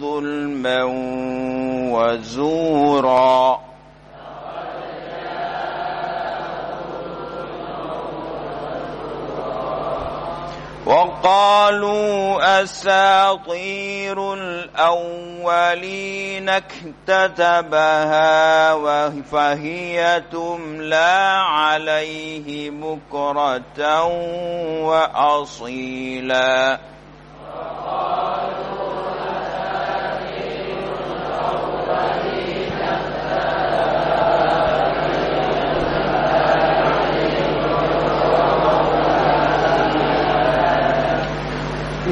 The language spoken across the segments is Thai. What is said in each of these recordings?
ظلما وزورا. وقالوا أساطير الأولين اكتتبها فهي تملى عليه بكرة وأصيلا.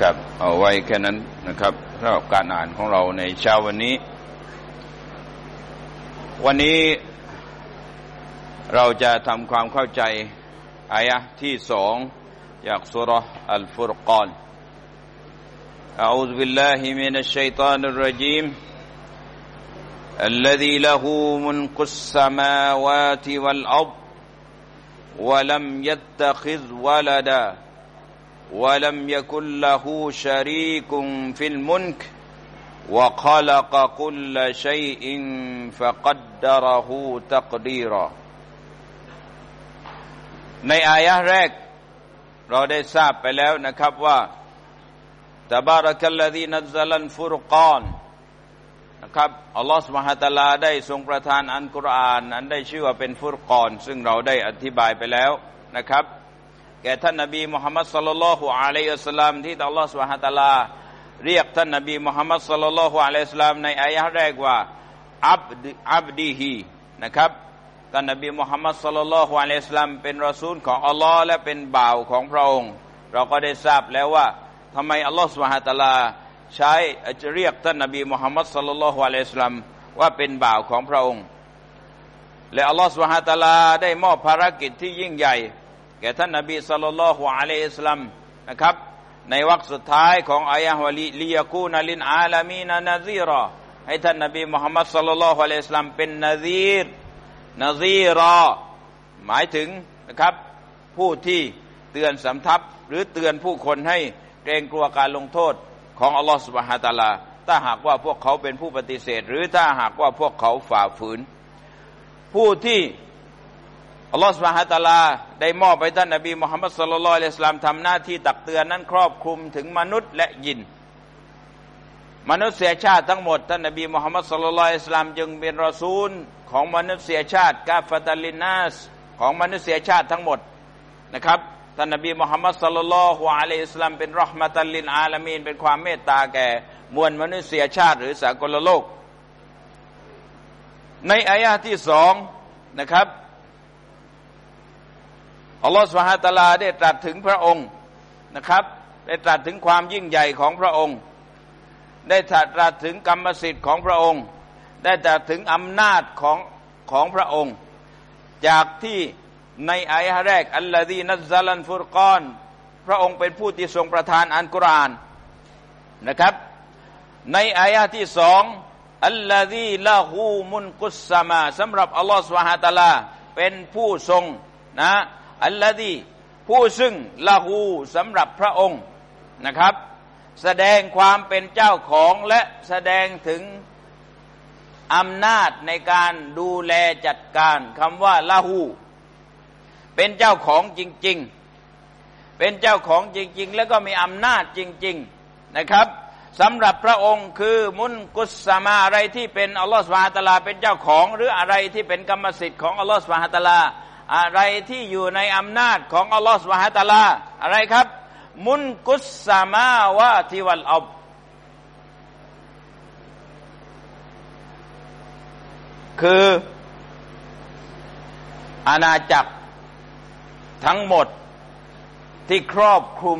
ครับเอาไว้แค่นั้นนะครับสำหรับการอ่านของเราในเช้าวันนี้ วันนี้เราจะทำความเข้าใจอายะที่สองจากสุรอัลฟุรกาน أعوذ بالله من الشيطان الرجيم الذي له ملك السماوات والأرض ولم يتخذ ولدا ولم يكن له شريك في الملك وخلق كل شيء فقدره تقديرا ในอายะแรก เราได้ทราบไปแล้วนะครับว่าตบารักัลลดีนัซลันฟุรกานนะครับอัลลอฮฺสุบฮะตะลาได้ทรงประทานอันกุรอานอันได้ชื่อว่าเป็นฟุรกานซึ่งเราได้อธิบายไปแล้วนะครับ แก่ท่านนบีมุฮัมมัดสัลลัลฮุอะลัยฮิสลามที่อัลลอฮฺสุบฮะตะลา เรียกท่านนบีมุฮัมมัดสัลลัลฮุอะลัยฮิสลามในอายะแรกว่าอับดอับดีฮีนะครับท่านนบีมุฮัมมัดสัลลัลฮุอะลัยฮิสลามเป็นรอซูลของอัลลอฮ์และเป็นบ่าวของพระองค์ เราก็ได้ทราบแล้วว่าทำไมอัลลอฮฺสุบฮะตะลา ใช้เรียกท่านนบีมุฮัมมัดสัลลัลฮุอะลัยฮิสลามว่าเป็นบ่าวของพระองค์และอัลลอฮฺสุบฮะตะลาได้มอบภารกิจที่ยิ่งใหญ่ แก่ท่านนบีสัลลัลลอฮุอะลัยฮิสลามนะครับ ในวรรคสุดท้ายของอายะฮ์วลีลียกูนลินอาลามีนานาซีรอให้ท่านนบีมุฮัมมัดสัลลัลลอฮุอะลัยฮิสลามเป็นนาซีรนาซีรอหมายถึงนะครับ ผู้ที่เตือนสำทับหรือเตือนผู้คนให้เกรงกลัวการลงโทษของอัลลอฮฺสุบฮาตาลา ถ้าหากว่าพวกเขาเป็นผู้ปฏิเสธ หรือถ้าหากว่าพวกเขาฝ่าฝืน ผู้ที่ อัลลอฮฺสุบฮาตาลา ได้มอบไปท่านนบีมุฮัมมัดสุลลัลอิสลามทำหน้าที่ตักเตือนนั้นครอบคลุมถึงมนุษย์และยิน มนุษยชาติทั้งหมด ท่านนบีมุฮัมมัดสุลลัลอิสลามจึงเป็นรอซูลของมนุษยชาติกาฟตัลินัสของมนุษยชาติทั้งหมดนะครับท่านนบีมุฮัมมัดสุลลัลฮุอะลัยฮิสลามเป็นรหมตัลลินอาลามีนเป็นความเมตตาแก่มวลมนุษยชาติหรือสากลโลก ในอายะที่สองนะครับ อัลลอฮฺสุฮาตลาได้ตรัสถึงพระองค์นะครับ ได้ตรัสถึงความยิ่งใหญ่ของพระองค์ ได้ตรัสถึงกรรมสิทธิ์ของพระองค์ ได้ตรัสถึงอำนาจของของพระองค์ จากที่ในอายะแรกอัลลอฮีนัซลันฟุรกอน พระองค์เป็นผู้ที่ทรงประทานอันกุรานนะครับ ในอายะที่สองอัลลอฮีละหูมุนกุสมาสำหรับอัลลอฮฺสุฮาตลาเป็นผู้ทรงนะ อัลลอฮีผู้ซึ่งละหูสำหรับพระองค์นะครับ แสดงความเป็นเจ้าของและแสดงถึงอำนาจในการดูแลจัดการคำว่าละหูเป็นเจ้าของจริง ๆ เป็นเจ้าของจริง ๆ แล้วก็มีอำนาจจริง ๆนะครับสำหรับพระองค์คือมุนกุศมาอะไรที่เป็นอัลลอฮฺสุบฮาตลาเป็นเจ้าของ หรืออะไรที่เป็นกรรมสิทธิ์ของอัลลอฮฺสุบฮาตลา อะไรที่อยู่ในอำนาจของอัลลอฮฺสุบฮาตาลา อะไรครับ มุนกุสสามาวาทิวัลอับคืออาณาจักรทั้งหมดที่ครอบคลุม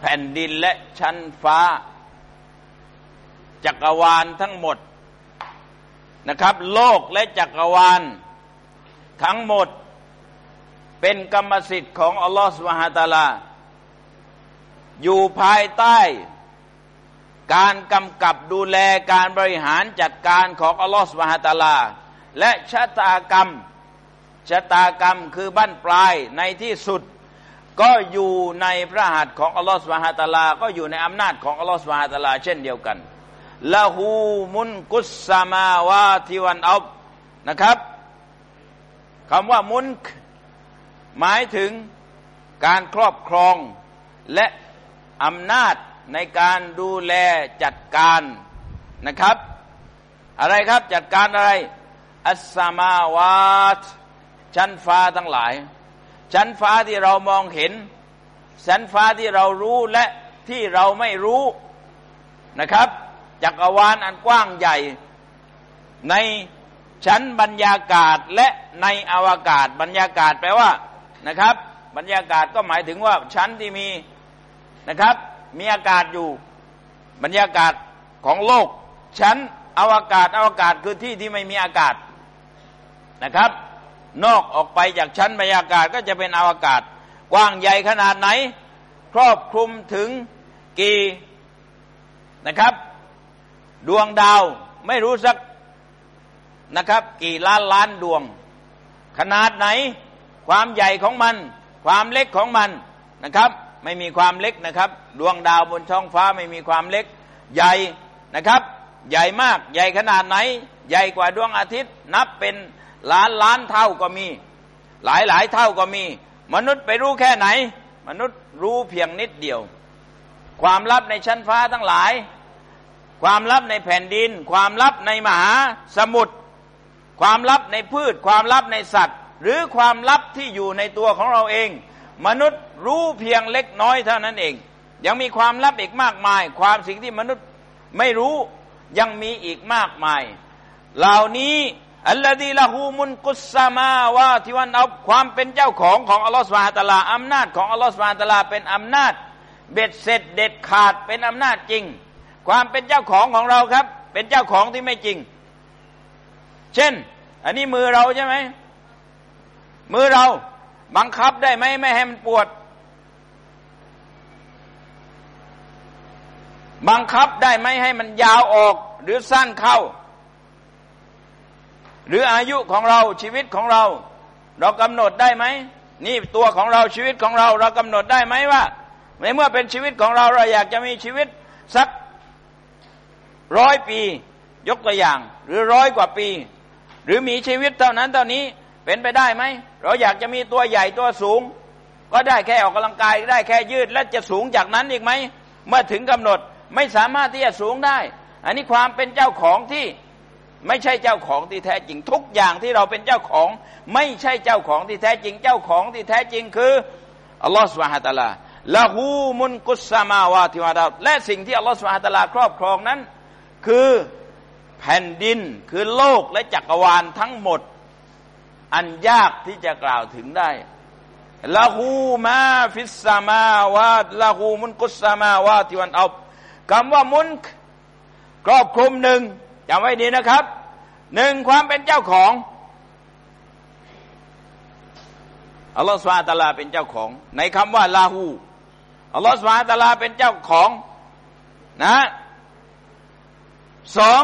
แผ่นดินและชั้นฟ้า จักรวาลทั้งหมดนะครับ โลกและจักรวาล ทั้งหมดเป็นกรรมสิทธิ์ของอัลลอฮฺสุบฮาตาลา อยู่ภายใต้การกำกับดูแลการบริหารจัดการของอัลลอฮฺสุบฮาตาลา และชะตากรรม ชะตากรรมคือบั้นปลายในที่สุด ก็อยู่ในพระหัตถ์ของอัลลอฮฺสุบฮาตาลา ก็อยู่ในอำนาจของอัลลอฮฺสุบฮาตาลา เช่นเดียวกันละหูมุนกุสซามาวาทิวันอับนะครับ คำว่ามุนหมายถึงการครอบครองและอำนาจในการดูแลจัดการนะครับ อะไรครับจัดการอะไร อัสสมาวาตชั้นฟ้าทั้งหลาย ชั้นฟ้าที่เรามองเห็น ชั้นฟ้าที่เรารู้และที่เราไม่รู้นะครับจักรวาลอันกว้างใหญ่ ในชั้นบรรยากาศและ ในอวกาศบรรยากาศแปลว่านะครับ บรรยากาศก็หมายถึงว่าชั้นที่มีนะครับ มีอากาศอยู่บรรยากาศของโลก ชั้นอวกาศอวกาศคือที่ที่ไม่มีอากาศนะครับ นอกออกไปจากชั้นบรรยากาศก็จะเป็นอวกาศ กว้างใหญ่ขนาดไหน ครอบคลุมถึงกี่นะครับ ดวงดาวไม่รู้สักนะครับ กี่ล้านล้านดวง ขนาดไหน ความใหญ่ของมัน ความเล็กของมันนะครับ ไม่มีความเล็กนะครับ ดวงดาวบนท้องฟ้าไม่มีความเล็ก ใหญ่นะครับ ใหญ่มากใหญ่ขนาดไหน ใหญ่กว่าดวงอาทิตย์ นับเป็นล้านล้านเท่าก็มี หลายหลายเท่าก็มี มนุษย์ไปรู้แค่ไหน มนุษย์รู้เพียงนิดเดียว ความลับในชั้นฟ้าทั้งหลาย ความลับในแผ่นดิน ความลับในมหาสมุทร ความลับในพืช ความลับในสัตว์ หรือความลับที่อยู่ในตัวของเราเอง มนุษย์รู้เพียงเล็กน้อยเท่านั้นเอง ยังมีความลับอีกมากมาย ความสิ่งที่มนุษย์ไม่รู้ยังมีอีกมากมาย เหล่านี้อัลลอฮีละหูมุนกุสมาวาที่วันเอาความเป็นเจ้าของของอัลลอฮฺสุบฮาตะลาอำนาจของอัลลอฮฺสุบฮาตะลาเป็นอำนาจ เบ็ดเสร็จเด็ดขาดเป็นอำนาจจริง ความเป็นเจ้าของของเราครับ เป็นเจ้าของที่ไม่จริง เช่น อันนี้มือเราใช่ไหม มือเราบังคับได้ไหมไม่ให้มันปวด บังคับได้ไหมให้มันยาวออกหรือสั้นเข้า หรืออายุของเราชีวิตของเรา เรากำหนดได้ไหมนี่ตัวของเราชีวิตของเรา เรากำหนดได้ไหมว่าในเมื่อเป็นชีวิตของเราเราอยากจะมีชีวิตสักร้อยปี ยกตัวอย่าง หรือร้อยกว่าปี หรือมีชีวิตเท่านั้นเท่านี้เป็นไปได้ไหมเราอยากจะมีตัวใหญ่ตัวสูง ก็ได้แค่ออกกำลังกายได้แค่ยืดและจะสูงจากนั้นอีกไหมเมื่อถึงกำหนดไม่สามารถที่จะสูงได้ อันนี้ความเป็นเจ้าของที่ไม่ใช่เจ้าของที่แท้จริงทุกอย่างที่เราเป็นเจ้าของ ไม่ใช่เจ้าของที่แท้จริง เจ้าของที่แท้จริงคืออัลลอฮฺสุบฮฺตะลาละหูมุนกุสมาวาติวาดาและสิ่งที่อัลลอฮฺสุบฮฺตะลาครอบครองนั้น คือ แผ่นดินคือโลกและจักรวาลทั้งหมด อันยากที่จะกล่าวถึงได้ละหูมาฟิสซามาวาละหูมุนกุสซามาวาติวันอับคำว่ามุนครอบคลุมหนึ่งจำไว้ดีนะครับหนึ่งความเป็นเจ้าของอัลลอฮฺสุบฮตาลาเป็นเจ้าของ ในคำว่าลาหูอัลลอฮฺสุบฮตาลาเป็นเจ้าของนะสอง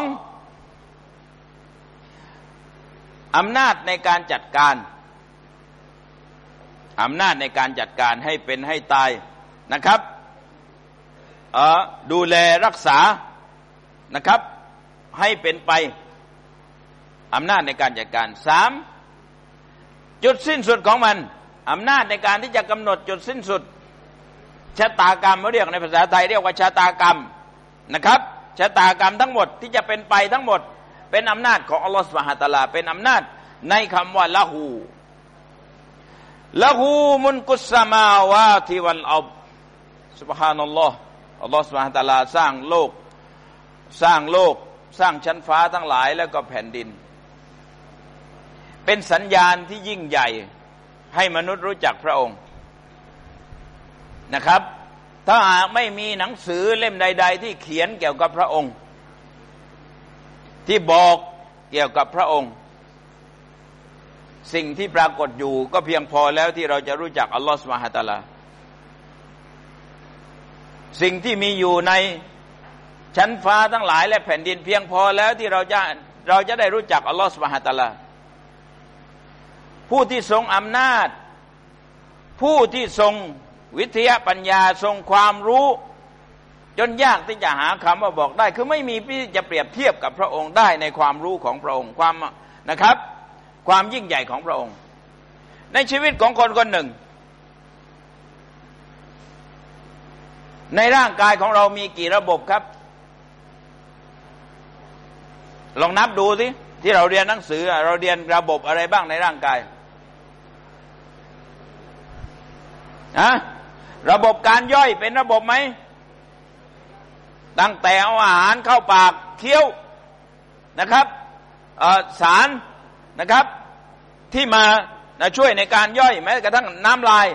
อำนาจในการจัดการอำนาจในการจัดการให้เป็นให้ตายนะครับดูแลรักษานะครับ ให้เป็นไปอำนาจในการจัดการสามจุดสิ้นสุดของมันอำนาจในการที่จะกำหนดจุดสิ้นสุดชะตากรรมเรียกในภาษาไทยเรียกว่าชะตากรรมนะครับชะตากรรมทั้งหมดที่จะเป็นไปทั้งหมด เป็นอำนาจของอัลลอฮฺสุบฮาตาลา เป็นอำนาจในคำว่าละหูละหูมุนกุสมาวาทิวันอับสุบฮานัลลอฮ์อัลลอฮฺสุบฮาตาลาสร้างโลก สร้างโลก สร้างชั้นฟ้าทั้งหลายแล้วก็แผ่นดิน เป็นสัญญาณที่ยิ่งใหญ่ให้มนุษย์รู้จักพระองค์นะครับ ถ้าหากไม่มีหนังสือเล่มใด ๆ ที่เขียนเกี่ยวกับพระองค์ ที่บอกเกี่ยวกับพระองค์ สิ่งที่ปรากฏอยู่ก็เพียงพอแล้วที่เราจะรู้จักอัลลอฮฺสุบฮะตะลาสิ่งที่มีอยู่ในชั้นฟ้าทั้งหลายและแผ่นดินเพียงพอแล้วที่เราจะเราจะได้รู้จักอัลลอฮฺสุบฮะตะลาผู้ที่ทรงอำนาจ ผู้ที่ทรงวิทยาปัญญาทรงความรู้ จนยากที่จะหาคำว่าบอกได้ คือไม่มีที่จะเปรียบเทียบกับพระองค์ได้ในความรู้ของพระองค์ความนะครับ ความยิ่งใหญ่ของพระองค์ ในชีวิตของคนคนหนึ่ง ในร่างกายของเรามีกี่ระบบครับ ลองนับดูสิที่เราเรียนหนังสือ เราเรียนระบบอะไรบ้างในร่างกายฮะระบบการย่อยเป็นระบบไหม ตั้งแต่เอาอาหารเข้าปากเคี้ยวนะครับสารนะครับที่มาช่วยในการย่อยแม้กระทั่งน้ำลาย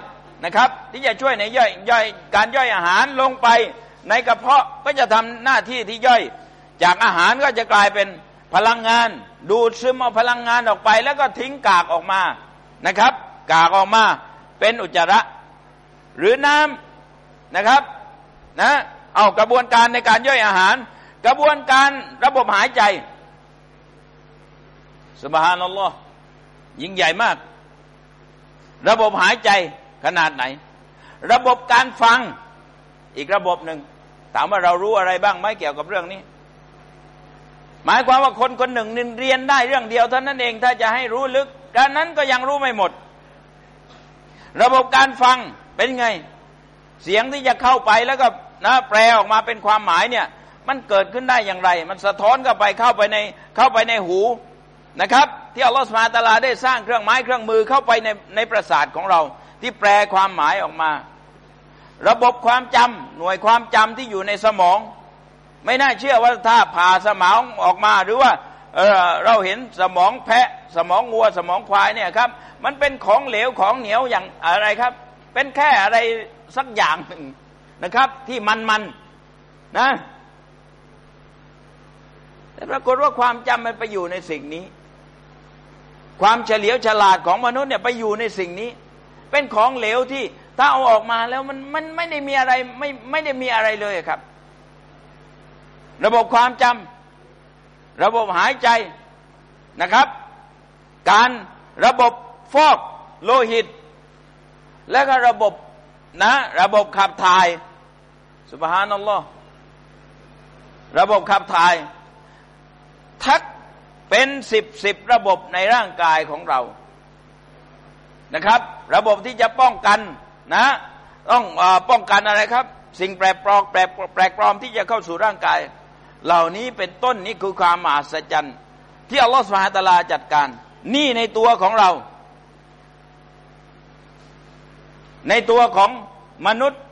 นะครับ ที่จะช่วยในย่อยย่อยการย่อยอาหารลงไปในกระเพาะก็จะทำหน้าที่ที่ย่อย จากอาหารก็จะกลายเป็นพลังงาน ดูดซึมเอาพลังงานออกไป แล้วก็ทิ้งกากออกมานะครับ กากออกมาเป็นอุจจาระ หรือน้ำนะครับนะ เอากระบวนการในการย่อยอาหาร กระบวนการระบบหายใจสบฮานัลลอฮ์ยิ่งใหญ่มาก ระบบหายใจขนาดไหน ระบบการฟังอีกระบบหนึ่งถามว่าเรารู้อะไรบ้างไหมเกี่ยวกับเรื่องนี้ หมายความว่าคนคนหนึ่งนเรียนได้เรื่องเดียวเท่านั้นเองถ้าจะให้รู้ลึกการนั้นก็ยังรู้ไม่หมด ระบบการฟังเป็นไง เสียงที่จะเข้าไปแล้วก็ นะแปลออกมาเป็นความหมายเนี่ย มันเกิดขึ้นได้อย่างไร มันสะท้อนเข้าไปเข้าไปในเข้าไปในหูนะครับ ที่อัลลอฮฺสุบฮาตาลาได้สร้างเครื่องไม้เครื่องมือเข้าไปในในประสาทของเรา ที่แปลความหมายออกมา ระบบความจำหน่วยความจำที่อยู่ในสมอง ไม่น่าเชื่อว่าถ้าผ่าสมองออกมาหรือว่าเเราเห็นสมองแพะสมองงัวสมองควายเนี่ยครับมันเป็นของเหลวของเหนียวอย่างอะไรครับ เป็นแค่อะไรสักอย่างหนึ่ง นะครับ ที่มันมันนะแต่ปรากฏว่าความจำมันไปอยู่ในสิ่งนี้ ความเฉลียวฉลาดของมนุษย์เนี่ยไปอยู่ในสิ่งนี้ เป็นของเหลวที่ถ้าเอาออกมาแล้วมันมันไม่ได้มีอะไรไม่ไม่ได้มีอะไรเลยครับ ระบบความจำระบบหายใจนะครับ การระบบฟอกโลหิต แล้วก็ระบบนะ ระบบขับถ่าย สุบฮานัลลอฮ์ระบบขับถ่าย ทักเป็นสิบสิบระบบในร่างกายของเรานะครับ ระบบที่จะป้องกันนะ ต้องอป้องกันอะไรครับ สิ่งแปลกปลอมแปลกแปลกปลอมที่จะเข้าสู่ร่างกาย เหล่านี้เป็นต้นนี่คือความมหัศจรรย์ที่อัลลอฮฺสุบฮาตะลาจัดการ นี่ในตัวของเรา ในตัวของมนุษย์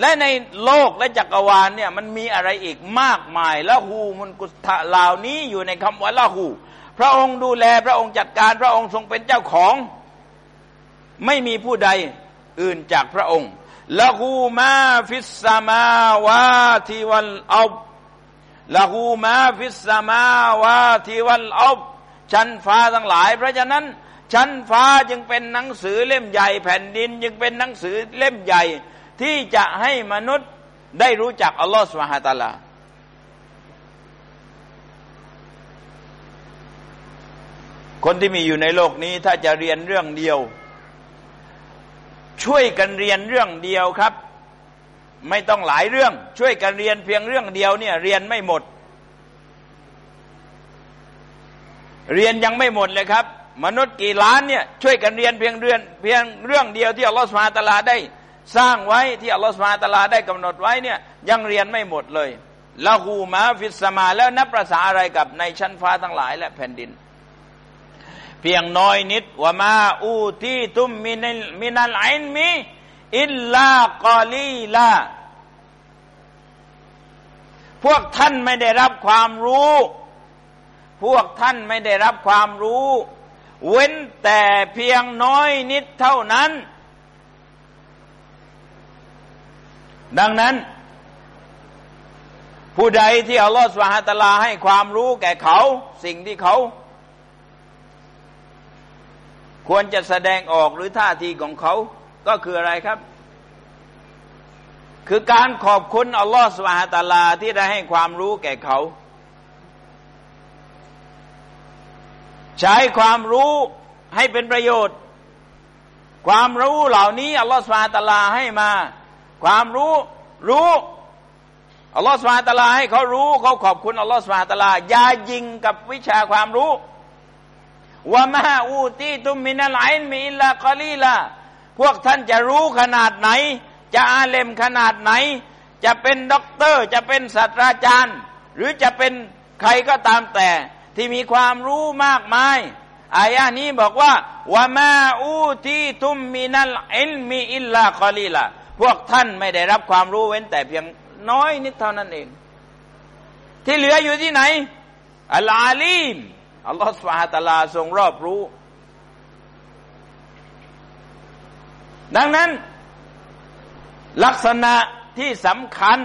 และในโลกและจักรวาลเนี่ยมันมีอะไรอีกมากมายله ملك เหล่านี้อยู่ในคำว่า لهพระองค์ดูแลพระองค์จัดการพระองค์ทรงเป็นเจ้าของ ไม่มีผู้ใดอื่นจากพระองค์له ما في السماوات والأرض له ما في السماوات والأرضชั้นฟ้าทั้งหลาย เพราะฉะนั้นชั้นฟ้าจึงเป็นหนังสือเล่มใหญ่ แผ่นดิน จึงเป็นหนังสือเล่มใหญ่ ที่จะให้มนุษย์ได้รู้จักอัลลอฮฺสุบฮาตาลาคนที่มีอยู่ในโลกนี้ถ้าจะเรียนเรื่องเดียว ช่วยกันเรียนเรื่องเดียวครับ ไม่ต้องหลายเรื่อง ช่วยกันเรียนเพียงเรื่องเดียวเนี่ยเรียนไม่หมด เรียนยังไม่หมดเลยครับ มนุษย์กี่ล้านเนี่ยช่วยกันเรียนเพียงเรือนเพียงเรื่องเดียวที่อัลลอฮฺسبحانه وتعالى ได้ สร้างไว้ที่อัลลอฮฺسبحانه وتعالى ได้กำหนดไว้เนี่ยยังเรียนไม่หมดเลยله ما في السماوات แล้วนับประสาอะไรกับในชั้นฟ้าทั้งหลายและแผ่นดิน เพียงน้อยนิดوما أوتيتم من من العلم إلا قليلاพวกท่านไม่ได้รับความรู้ พวกท่านไม่ได้รับความรู้ เว้นแต่เพียงน้อยนิดเท่านั้น ดังนั้น ผู้ใดที่อัลลอฮฺสุฮาตลาให้ความรู้แก่เขา สิ่งที่เขา ควรจะแสดงออกหรือท่าทีของเขา ก็คืออะไรครับ คือการขอบคุณอัลลอฮฺสุฮาตลาที่ได้ให้ความรู้แก่เขา ใช้ความรู้ให้เป็นประโยชน์ ความรู้เหล่านี้อัลลอฮฺสุฮาตลาให้มา ความรู้รู้อัลลอฮฺสุบฮาตะลาให้เขารู้เขาขอบคุณอัลลอฮฺสุบฮาตะลาอย่ายิงกับวิชาความรู้ว่ามาอูตีตุมมินัลไอนมีอิลลากอลีละพวกท่านจะรู้ขนาดไหน จะعالمขนาดไหน จะเป็นด็อกเตอร์ จะเป็นศาสตราจารย์ หรือจะเป็นใครก็ตามแต่ ที่มีความรู้มากมายอายะนี้บอกว่าوما أوتيتم من العلم إلا قليلا พวกท่านไม่ได้รับความรู้เว้นแต่เพียงน้อยนิดเท่านั้นเอง ที่เหลืออยู่ที่ไหน العليم อัลลอฮฺسبحانه وتعالىทรงรอบรู้ ดังนั้น ลักษณะที่สำคัญ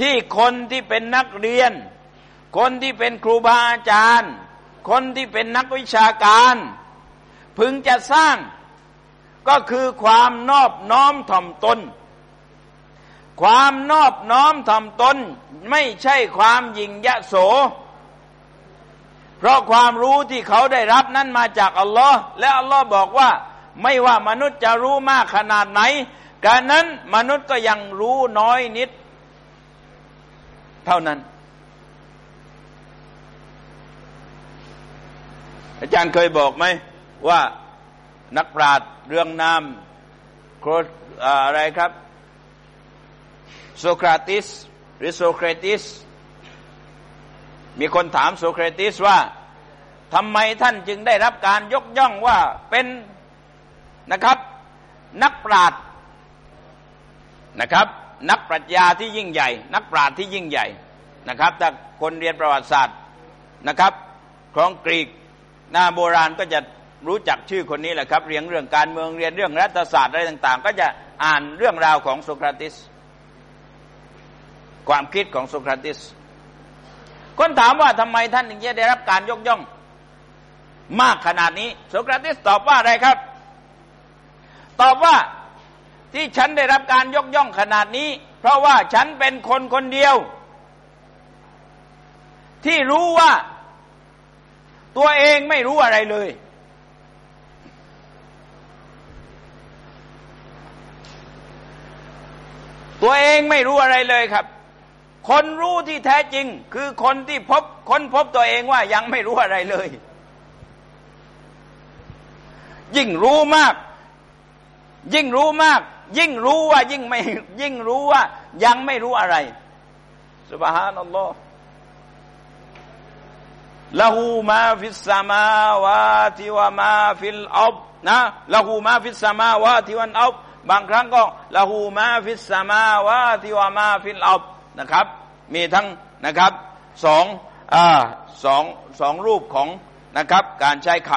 ที่คนที่เป็นนักเรียน คนที่เป็นครูบาอาจารย์ คนที่เป็นนักวิชาการ พึงจะสร้าง ก็คือความนอบน้อมถ่อมตน ความนอบน้อมถ่อมตน ไม่ใช่ความยิงยะโส เพราะความรู้ที่เขาได้รับนั้นมาจากอัลลอฮ์และอัลลอฮ์บอกว่า ไม่ว่ามนุษย์จะรู้มากขนาดไหนการนั้นมนุษย์ก็ยังรู้น้อยนิด เท่านั้น อาจารย์เคยบอกไหมว่า นักปราชญ์เรื่องนามโครอะไรครับโซคราติสหรือโซเครติส มีคนถามโซเครติสว่าทำไมท่านจึงได้รับการยกย่องว่าเป็นนะครับ นักปราชญ์นะครับ นักปรัชญาที่ยิ่งใหญ่ นักปราชญ์ที่ยิ่งใหญ่นะครับถ้าคนเรียนประวัติศาสตร์นะครับ ของกรีกหน้าโบราณก็จะ รู้จักชื่อคนนี้แหละครับเรียนเรื่องการเมืองเรียนเรื่องรัฐศาสตร์อะไรต่าง ๆ ก็จะอ่านเรื่องราวของโซคราติส ความคิดของโซคราติส คนถามว่าทำไมท่านถึงจะได้รับการยกย่อง มากขนาดนี้โซคราติสตอบว่าอะไรครับ ตอบว่าที่ฉันได้รับการยกย่องขนาดนี้ เพราะว่าฉันเป็นคนคนเดียว ที่รู้ว่า ตัวเองไม่รู้อะไรเลย ตัวเองไม่รู้อะไรเลยครับ คนรู้ที่แท้จริง คือคนที่พบค้นพบตัวเองว่ายังไม่รู้อะไรเลย ยิ่งรู้มาก ยิ่งรู้มาก ยิ่งรู้ว่ายิ่งไม่ยิ่งรู้ว่า ยังไม่รู้อะไรسبحان الله له ما في السماوات وما في الأرضนะله ما في السماوات والأرض บางครั้งก็له ما في السماوات وما في الأرضนะครับ มีทั้งนะครับสองอ่าสองสองรูปของนะครับการใช้ค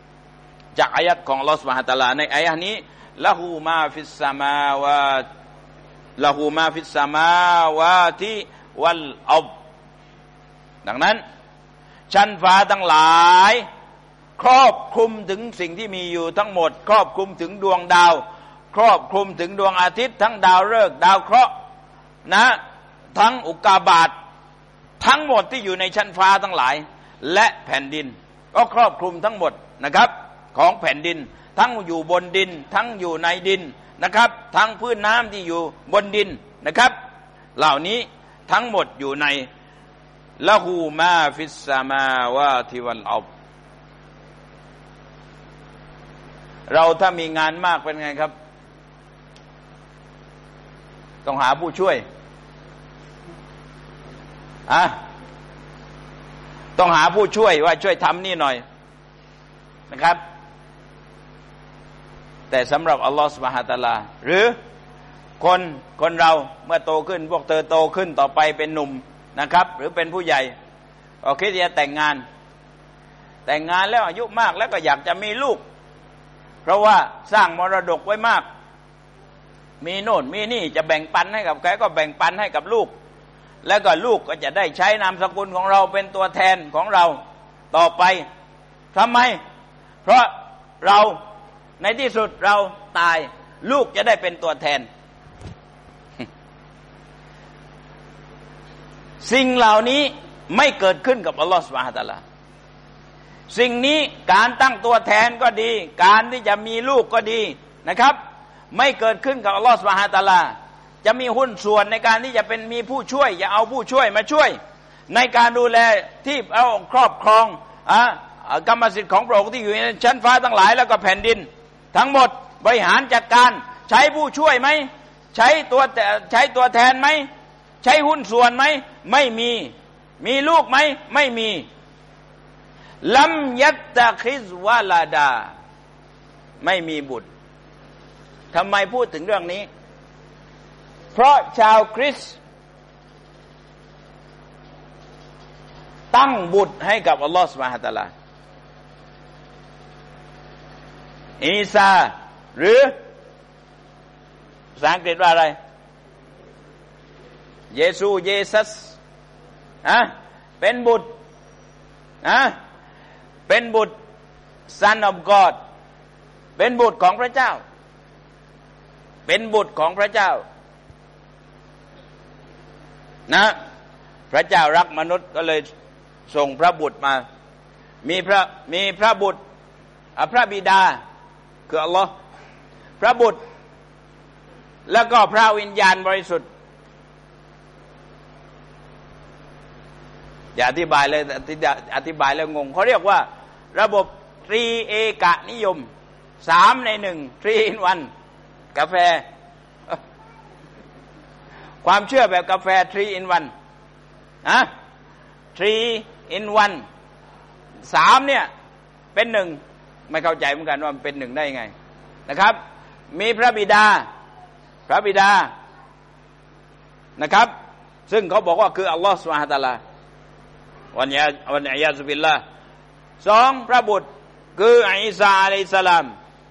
ำจากอายัดของอัลลอฮ์ سبحانه وتعالىในอายะนี้له ما في السماوات له ما في السماوات والأرضดังนั้น ชั้นฟ้าทั้งหลาย ครอบคลุมถึงสิ่งที่มีอยู่ทั้งหมด ครอบคลุมถึงดวงดาว ครอบคลุมถึงดวงอาทิตย์ ทั้งดาวฤกษ์ดาวเคราะห์นะ ทั้งอุกาบาตทั้งหมดที่อยู่ในชั้นฟ้าทั้งหลาย และแผ่นดิน ก็ครอบคลุมทั้งหมดนะครับ ของแผ่นดิน ทั้งอยู่บนดิน ทั้งอยู่ในดินนะครับ ทั้งพื้นน้ำที่อยู่บนดินนะครับ เหล่านี้ทั้งหมดอยู่ในละหูมาฟิสซามาวาทิวันอับเราถ้ามีงานมากเป็นไงครับ ต้องหาผู้ช่วยอะต้องหาผู้ช่วยว่าช่วยทำนี่หน่อยนะครับ แต่สำหรับอัลลอฮฺสุบฮาตาลา หรือคนคนเราเมื่อโตขึ้น พวกเธอโตขึ้นต่อไปเป็นหนุ่มนะครับ หรือเป็นผู้ใหญ่โอเคที่จะแต่งงาน แต่งงานแล้วอายุมากแล้วก็อยากจะมีลูก เพราะว่าสร้างมรดกไว้มาก มีโน่นมีนี่จะแบ่งปันให้กับใครก็แบ่งปันให้กับลูก แล้วก็ลูกก็จะได้ใช้นามสกุลของเราเป็นตัวแทนของเราต่อไปทำไม เพราะเราในที่สุดเราตาย ลูกจะได้เป็นตัวแทน สิ่งเหล่านี้ไม่เกิดขึ้นกับอัลลอฮฺสุบฮฺตะลาสิ่งนี้การตั้งตัวแทนก็ดี การที่จะมีลูกก็ดีนะครับ ไม่เกิดขึ้นกับอัลลอฮฺสุบฮฺตะลา จะมีหุ้นส่วนในการที่จะเป็นมีผู้ช่วยจะเอาผู้ช่วยมาช่วย ในการดูแลที่เอาครอบครองอะกรรมสิทธิ์ของพระองค์ที่อยู่ในชั้นฟ้าทั้งหลายแล้วก็แผ่นดิน ทั้งหมดบริหารจัดการใช้ผู้ช่วยไหมใช้ตัวใช้ตัวแทนไหมใช้หุ้นส่วนไหมไม่มี มีลูกไหมไม่มีลัมยัตตะคิซวาลาดา ไม่มีบุตร ทำไมพูดถึงเรื่องนี้ เพราะชาวคริสต์ตั้งบุตรให้กับอัลลอฮฺสุบฮฺตะลาอีซา หรือภาษาอังกฤษว่าอะไร เยซูเยซัสอะเป็นบุตรอะเป็นบุตร son of God เป็นบุตรของพระเจ้า เป็นบุตรของพระเจ้า นะ พระเจ้ารักมนุษย์ก็เลยส่งพระบุตรมา มีพระมีพระบุตรพระบิดา คืออัลลอฮ์พระบุตร แล้วก็พระวิญญาณบริสุทธิ์ อย่าอธิบายเลยอธิบายแล้วงงเขาเรียกว่า ระบบตรีเอกนิยมสามในหนึ่งทรีอินวัน กาแฟ ความเชื่อแบบกาแฟทรีอินวันนะทรีอินวันสามเนี่ยเป็นหนึ่งไม่เข้าใจเหมือนกันว่ามันเป็นหนึ่งได้ยังไงนะครับ มีพระบิดา พระบิดานะครับ ซึ่งเขาบอกว่าคืออัลลอฮฺสุบฮฺตะลาวันยาวันยาสุบิลละสองพระบุตรคืออิสาอะลัยสลาม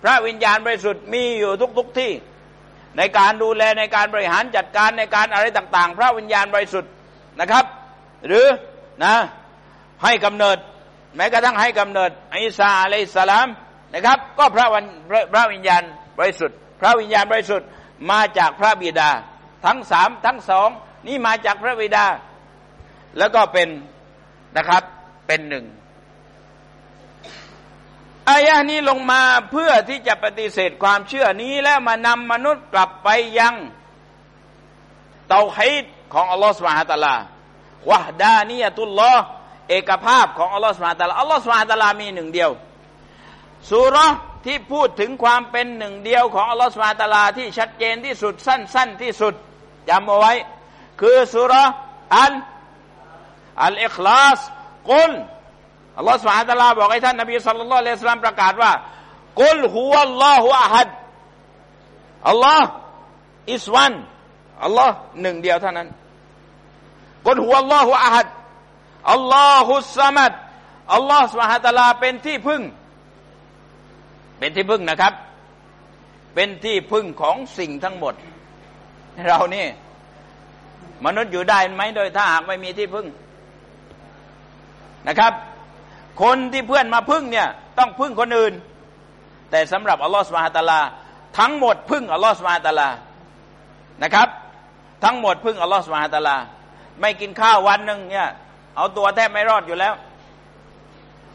พระวิญญาณบริสุทธิ์มีอยู่ทุกทุกที่ ในการดูแลในการบริหารจัดการในการอะไรต่าง ๆ พระวิญญาณบริสุทธิ์นะครับ หรือนะให้กำเนิด แม้กระทั่งให้กำเนิดอิสาอะลัยสลามนะครับ ก็พระวันพระวิญญาณบริสุทธิ์ พระวิญญาณบริสุทธิ์มาจากพระบิดา ทั้งสามทั้งสองนี่มาจากพระบิดา แล้วก็เป็นนะครับเป็นหนึ่ง อายะนี้ลงมาเพื่อที่จะปฏิเสธความเชื่อนี้แล้วมานำมนุษย์กลับไปยังเตาฮีดของอัลลอฮฺสุบฮฺตะลาวะดานียตุลลอฮ์เอกภาพของอัลลอฮฺสุบฮฺตะลาอัลลอฮฺสุบฮฺตะลามีหนึ่งเดียวสุรที่พูดถึงความเป็นหนึ่งเดียวของอัลลอฮฺสุบฮฺตะลาที่ชัดเจนที่สุดสั้น ๆ ที่สุดจำเอาไว้ คือสุรอันอัลอิคลาสกุล อัลลอฮฺสุบฮานตะลาบอกให้ท่านนบีสุลต่านละสลามประกาศว่ากุลฮุวัลลอฮุอะฮัดอัลลอฮ์อิสวันอัลลอฮ์หนึ่งเดียวเท่านั้นกุลฮุวัลลอฮุอะฮัดอัลลอฮุสมัดอัลลอฮ์สุบฮานตะลาเป็นที่พึ่ง เป็นที่พึ่งนะครับ เป็นที่พึ่งของสิ่งทั้งหมด เรานี่ มนุษย์อยู่ได้ไหมโดยถ้าหากไม่มีที่พึ่งนะครับ คนที่เพื่อนมาพึ่งเนี่ยต้องพึ่งคนอื่น แต่สำหรับอัลลอฮฺสุบฮาตาลา ทั้งหมดพึ่งอัลลอฮฺสุบฮาตาลานะครับ ทั้งหมดพึ่งอัลลอฮฺสุบฮาตาลา ไม่กินข้าววันหนึ่งเนี่ยเอาตัวแทบไม่รอดอยู่แล้ว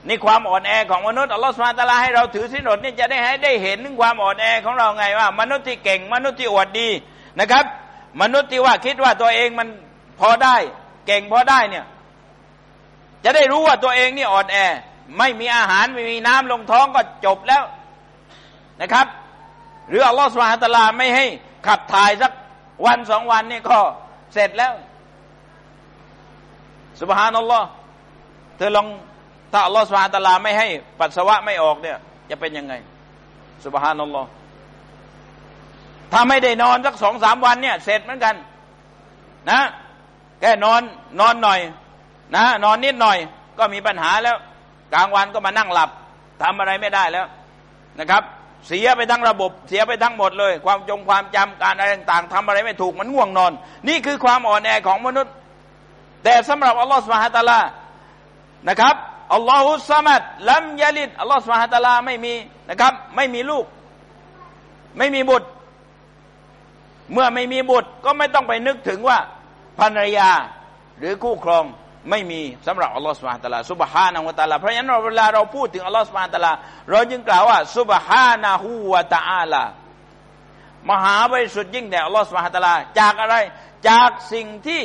นี่ความอ่อนแอของมนุษย์อัลลอฮฺสุบฮาตาลาให้เราถือสินอดนี่จะได้ให้ได้เห็นถึงความอ่อนแอของเราไงว่า มนุษย์ที่เก่งมนุษย์ที่อวดดีนะครับ มนุษย์ที่ว่าคิดว่าตัวเองมันพอได้ เก่งพอได้เนี่ย จะได้รู้ว่าตัวเองนี่อ่อนแอ ไม่มีอาหารไม่มีน้ำลงท้องก็จบแล้วนะครับ หรืออัลลอฮฺสุบฮานตะลาไม่ให้ขับถ่ายสักวันสองวันนี่ก็เสร็จแล้วสุบฮานัลลอฮ์เธอลองถ้าอัลลอฮฺสุบฮานตะลาไม่ให้ปัสสาวะไม่ออกเนี่ย จะเป็นยังไงสุบฮานัลลอฮ์ถ้าไม่ได้นอนสักสองสามวันเนี่ย เสร็จเหมือนกัน นะแค่นอนนอนหน่อย นะ นอนนิดหน่อยก็มีปัญหาแล้ว กลางวันก็มานั่งหลับทำอะไรไม่ได้แล้วนะครับ เสียไปทั้งระบบ เสียไปทั้งหมดเลย ความจงความจำการอะไรต่างๆทำอะไรไม่ถูกมันง่วงนอน นี่คือความอ่อนแอของมนุษย์ แต่สำหรับอัลลอฮฺสุบฮะตะลานะครับอัลลอฮุสมัดลัมยาลิดอัลลอฮฺสุบฮะตะลาไม่มีนะครับ ไม่มีลูก ไม่มีบุตร เมื่อไม่มีบุตรก็ไม่ต้องไปนึกถึงว่าภรรยาหรือคู่ครอง ไม่มีสำหรับอัลลอฮฺสุบฮานตะลาสุบฮานะฮุตะลาเพราะฉะนั้นเวลาเราพูดถึงอัลลอฮฺสุบฮานตะลาเราจึงกล่าวว่าสุบฮานะฮูวะตะอาลามหาบริสุทธิ์ยิ่งแด่อัลลอฮฺสุบฮานตะลาจากอะไรจากสิ่งที่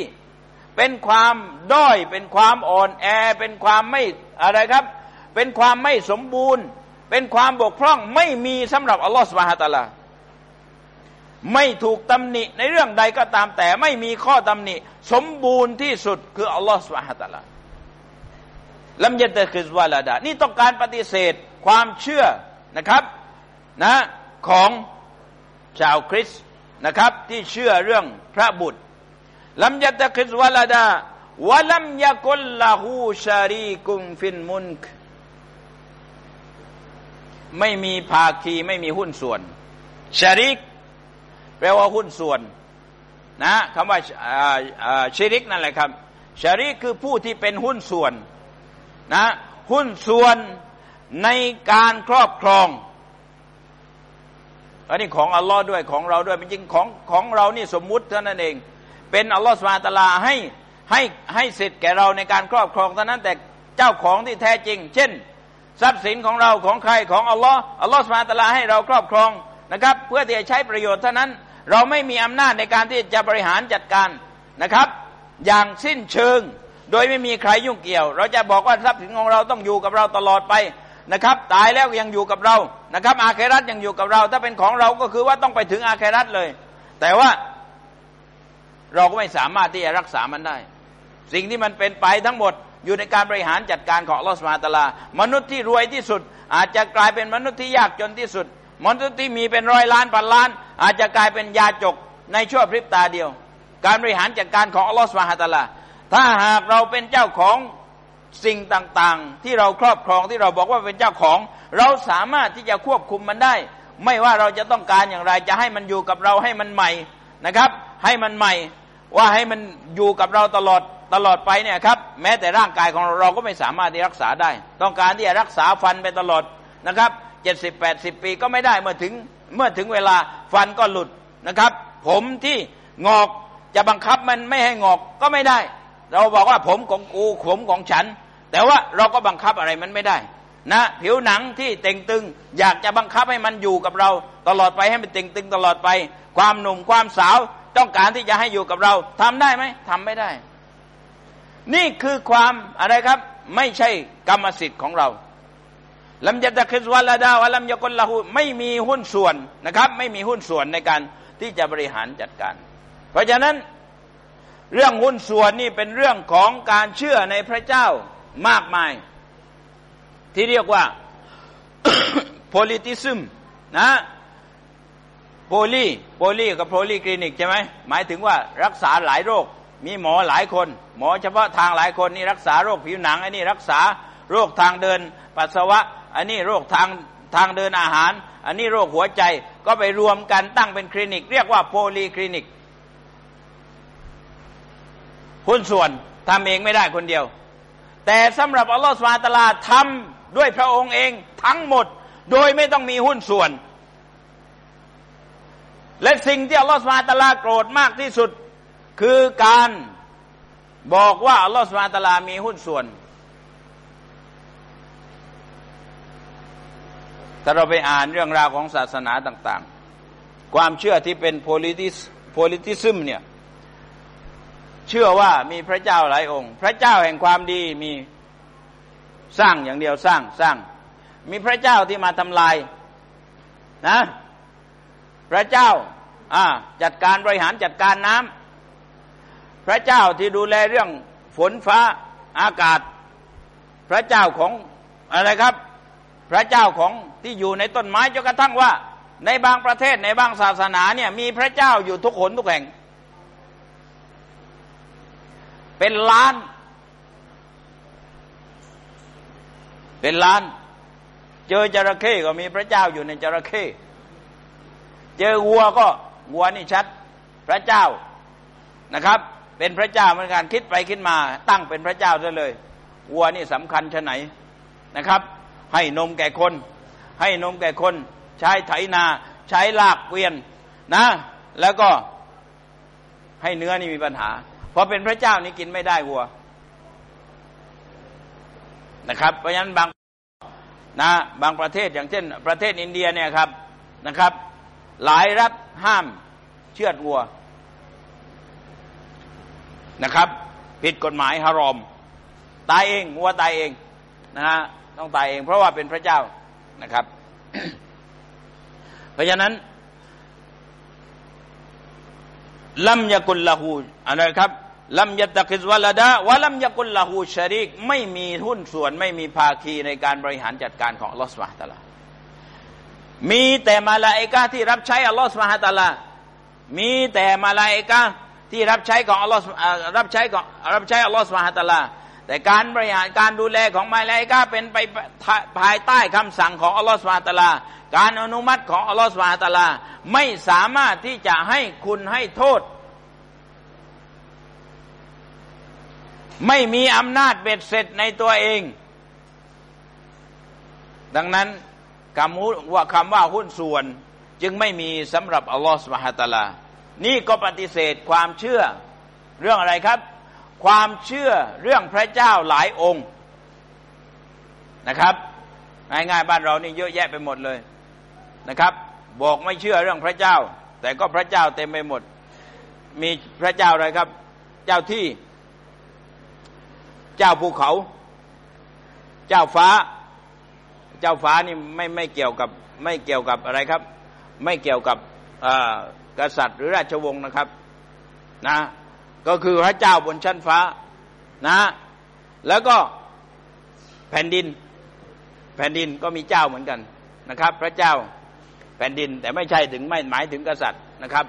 เป็นความด้อยเป็นความอ่อนแอ เป็นความไม่อะไรครับ เป็นความไม่สมบูรณ์ เป็นความบกพร่องไม่มีสำหรับอัลลอฮฺสุบฮานตะลา ไม่ถูกตำหนิในเรื่องใดก็ตามแต่ไม่มีข้อตำหนิ สมบูรณ์ที่สุดคืออัลลอฮฺสุบฮะตะลาลัมยัตคิซวาลาดา นี่ต้องการปฏิเสธความเชื่อนะครับนะของชาวคริสต์นะครับที่เชื่อเรื่องพระบุตรลัมยัตคิซวาลาดาวะลัมยะกุลลาหูชารีกุมฟินมุนกไม่มีภาคีไม่มีหุ้นส่วนชาริก แปลว่าหุ้นส่วนนะคำว่าชิริกนั่นแหละครับชริกคือผู้ที่เป็นหุ้นส่วนนะหุ้นส่วนในการครอบครองอันนี้ของอัลลอฮ์ด้วยของเราด้วยจริงของของเรานี่สมมุติเท่านั้นเอง เป็นอัลลอฮ์สมาตลาให้ให้ให้สิทธิ์แก่เราในการครอบครองเท่านั้นแต่เจ้าของที่แท้จริง เช่น ทรัพย์สินของเราของใครของอัลลอฮ์อัลลอฮ์สมาตลาให้เราครอบครองนะครับ เพื่อที่จะใช้ประโยชน์เท่านั้น เราไม่มีอำนาจในการที่จะบริหารจัดการนะครับ อย่างสิ้นเชิง โดยไม่มีใครยุ่งเกี่ยว เราจะบอกว่าทรัพย์สินของเราต้องอยู่กับเราตลอดไปนะครับ ตายแล้วยังอยู่กับเรานะครับ อาเครัตยังอยู่กับเรา ถ้าเป็นของเราก็คือว่าต้องไปถึงอาเครัตเลย แต่ว่าเราก็ไม่สามารถที่จะรักษามันได้ สิ่งที่มันเป็นไปทั้งหมดอยู่ในการบริหารจัดการของลอสมาตลา มนุษย์ที่รวยที่สุด อาจจะกลายเป็นมนุษย์ที่ยากจนที่สุด มนุษย์ที่มีเป็นร้อยล้านพันล้าน อาจจะกลายเป็นยาจกในชั่วพริบตาเดียว การบริหารจัดการของอัลลอฮฺสุบฮาตะลาถ้าหากเราเป็นเจ้าของสิ่งต่างๆ ที่เราครอบครองที่เราบอกว่าเป็นเจ้าของ เราสามารถที่จะควบคุมมันได้ ไม่ว่าเราจะต้องการอย่างไร จะให้มันอยู่กับเราให้มันใหม่นะครับ ให้มันใหม่ ว่าให้มันอยู่กับเราตลอดตลอดไปเนี่ยครับแม้แต่ร่างกายของเราเราก็ไม่สามารถที่รักษาได้ ต้องการที่จะรักษาฟันไปตลอดนะครับ เจ็ดสิบแปดสิบปีก็ไม่ได้เมื่อถึงเมื่อถึงเวลาฟันก็หลุดนะครับ ผมที่งอกจะบังคับมันไม่ให้งอกก็ไม่ได้ เราบอกว่าผมของกูผมของฉัน แต่ว่าเราก็บังคับอะไรมันไม่ได้ นะ ผิวหนังที่เต่งตึง อยากจะบังคับให้มันอยู่กับเรา ตลอดไปให้มันเต่งตึงตลอดไป ความหนุ่มความสาวต้องการที่จะให้อยู่กับเราทำได้ไหมทำไม่ได้ นี่คือความอะไรครับ ไม่ใช่กรรมสิทธิ์ของเรา ลัมยะตะคิสวะลาดาวะลัมยกลละหูไม่มีหุ้นส่วนนะครับ ไม่มีหุ้นส่วนในการที่จะบริหารจัดการ เพราะฉะนั้นเรื่องหุ้นส่วนนี่เป็นเรื่องของการเชื่อในพระเจ้ามากมาย ที่เรียกว่า politism นะโพลีโพลีกับโพลีคลินิกใช่ไหมหมายถึงว่ารักษาหลายโรค มีหมอหลายคน หมอเฉพาะทางหลายคนนี่รักษาโรคผิวหนังไอันนี้รักษาโรคทางเดิน ปัสสาวะ อันนี้โรคทางทางเดินอาหาร อันนี้โรคหัวใจก็ไปรวมกันตั้งเป็นคลินิก เรียกว่าโพลีคลินิกหุ้นส่วนทำเองไม่ได้คนเดียว แต่สำหรับอัลลอฮฺสุบาตลาทำด้วยพระองค์เองทั้งหมด โดยไม่ต้องมีหุ้นส่วน และสิ่งที่อัลลอฮฺสุบาตลาโกรธมากที่สุด คือการบอกว่าอัลลอฮฺสุบาตลามีหุ้นส่วน ถ้าเราไปอ่านเรื่องราวของศาสนาต่าง ๆ ความเชื่อที่เป็น politis politism เนี่ย เชื่อว่ามีพระเจ้าหลายองค์ พระเจ้าแห่งความดีมีสร้างอย่างเดียวสร้างสร้าง มีพระเจ้าที่มาทำลายนะ พระเจ้าอ่าจัดการบริหารจัดการน้ำพระเจ้าที่ดูแลเรื่องฝนฟ้าอากาศ พระเจ้าของอะไรครับ พระเจ้าของ ที่อยู่ในต้นไม้จนกระทั่งว่า ในบางประเทศในบางศาสนาเนี่ย มีพระเจ้าอยู่ทุกหนทุกแห่ง เป็นล้าน เป็นล้าน เจอจระเข้ก็มีพระเจ้าอยู่ในจระเข้เจอวัวก็วัวนี่ชัด พระเจ้านะครับ เป็นพระเจ้าเหมือนกันคิดไปคิดมาตั้งเป็นพระเจ้าซะเลยวัวนี่สำคัญชะไหนนะครับ ให้นมแก่คน ให้นมแก่คน ใช้ไถนา ใช้ลากเกวียนนะ แล้วก็ให้เนื้อนี่มีปัญหาพอเป็นพระเจ้านี่กินไม่ได้วัวนะครับ เพราะฉะนั้นบางนะบางประเทศอย่างเช่น ประเทศอินเดียเนี่ยครับนะครับ หลายรัฐห้ามเชือดวัวนะครับ ผิดกฎหมายฮารอม ตายเองวัวตายเองนะฮะต้องตายเอง เพราะว่าเป็นพระเจ้า นะครับ เพราะฉะนั้นลัมยกุลละหูอะไรครับลัมยัตกิซวลดะวะลัมยกุลละหูชริก ไม่มีหุ้นส่วนไม่มีภาคีในการบริหารจัดการของอัลลอฮฺสุบฮฺตะลามีแต่มาลาอิกาที่รับใช้อัลลอฮฺสุบฮฺตะลามีแต่มาลาอิกาที่รับใช้ของอัลลอฮฺรับใช้ของรับใช้อัลลอฮฺสุบฮฺตะลา แต่การบริหารการดูแลของมาลาอิกาเป็นไปภายใต้คำสั่งของอัลลอฮฺสุบฮฺตะลา การอนุมัติของอัลลอฮฺสุบฮฺตะลา ไม่สามารถที่จะให้คุณให้โทษ ไม่มีอำนาจเบ็ดเสร็จในตัวเอง ดังนั้นคำว่าคำว่าหุ้นส่วนจึงไม่มีสำหรับอัลลอฮฺสุบฮฺตะลา นี่ก็ปฏิเสธความเชื่อเรื่องอะไรครับ ความเชื่อเรื่องพระเจ้าหลายองค์นะครับง่ายๆบ้านเรานี่เยอะแยะไปหมดเลยนะครับ บอกไม่เชื่อเรื่องพระเจ้า แต่ก็พระเจ้าเต็มไปหมด มีพระเจ้าอะไรครับ เจ้าที่ เจ้าภูเขา เจ้าฟ้า เจ้าฟ้านี่ไม่ไม่เกี่ยวกับไม่เกี่ยวกับอะไรครับ ไม่เกี่ยวกับกษัตริย์หรือราชวงศ์นะครับ นะ ก็คือพระเจ้าบนชั้นฟ้านะ แล้วก็แผ่นดิน แผ่นดินก็มีเจ้าเหมือนกันนะครับ พระเจ้าแผ่นดินแต่ไม่ใช่ถึงไม่หมายถึงกษัตริย์นะครับ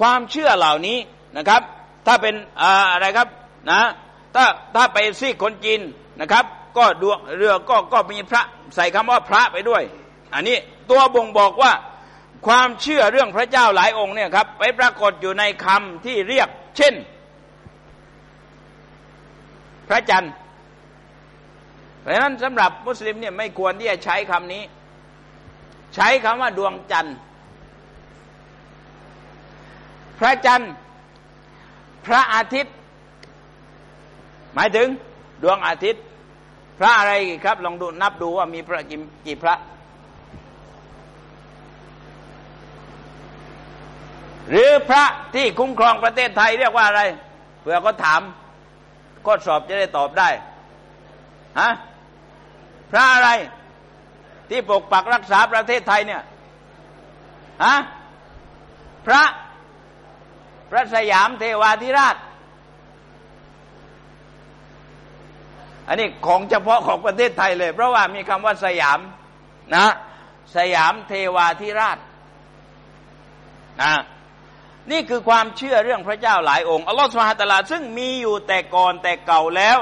ความเชื่อเหล่านี้นะครับ ถ้าเป็นอะไรครับนะถ้าถ้าไปซีกคนจีนนะครับ ก็ดวงเรือก็ก็มีพระใส่คำว่าพระไปด้วย อันนี้ตัวบ่งบอกว่าความเชื่อเรื่องพระเจ้าหลายองค์เนี่ยครับไปปรากฏอยู่ในคำที่เรียก เช่น ระจันทร์เพราะฉะนั้นสำหรับมุสลิมเนี่ยไม่ควรที่จะใช้คำนี้ ใช้คำว่าดวงจันทร์ พระจันทร์ พระอาทิตย์ หมายถึงดวงอาทิตย์ พระอะไรครับ ลองดูนับดูว่ามีพระกี่กี่พระ หรือพระที่คุ้มครองประเทศไทยเรียกว่าอะไรเผื่อก็ถาม ก็สอบจะได้ตอบได้ฮะพระอะไร ที่ปกปักรักษาประเทศไทยเนี่ยฮะพระพระสยามเทวาธิราช อันนี้ของเฉพาะของประเทศไทยเลย เพราะว่ามีคำว่าสยามนะ สยามเทวาธิราชนะ นี่คือความเชื่อเรื่องพระเจ้าหลายองค์อัลลอฮฺสุบฮาตลาซึ่งมีอยู่แต่ก่อนแต่เก่าแล้ว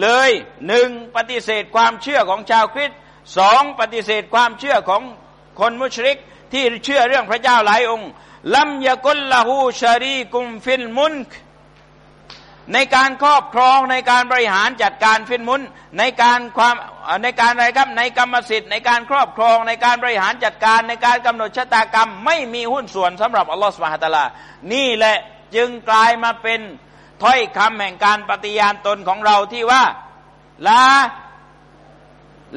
เลยหนึ่งปฏิเสธความเชื่อของชาวคริสต์สองปฏิเสธความเชื่อของคนมุชริกที่เชื่อเรื่องพระเจ้าหลายองค์ลัมยะกุลละหูชารีกุมฟิลมุนก ในการครอบครองในการบริหารจัดการฟินมุนในการความในการอะไรครับในกรรมสิทธิ์ในการครอบครองในการบริหารจัดการในการกำหนดชะตากรรม ไม่มีหุ้นส่วนสำหรับอัลลอฮฺสุบฮฺตะลา นี่แหละจึงกลายมาเป็นถ้อยคำแห่งการปฏิญาณตนของเราที่ว่าลา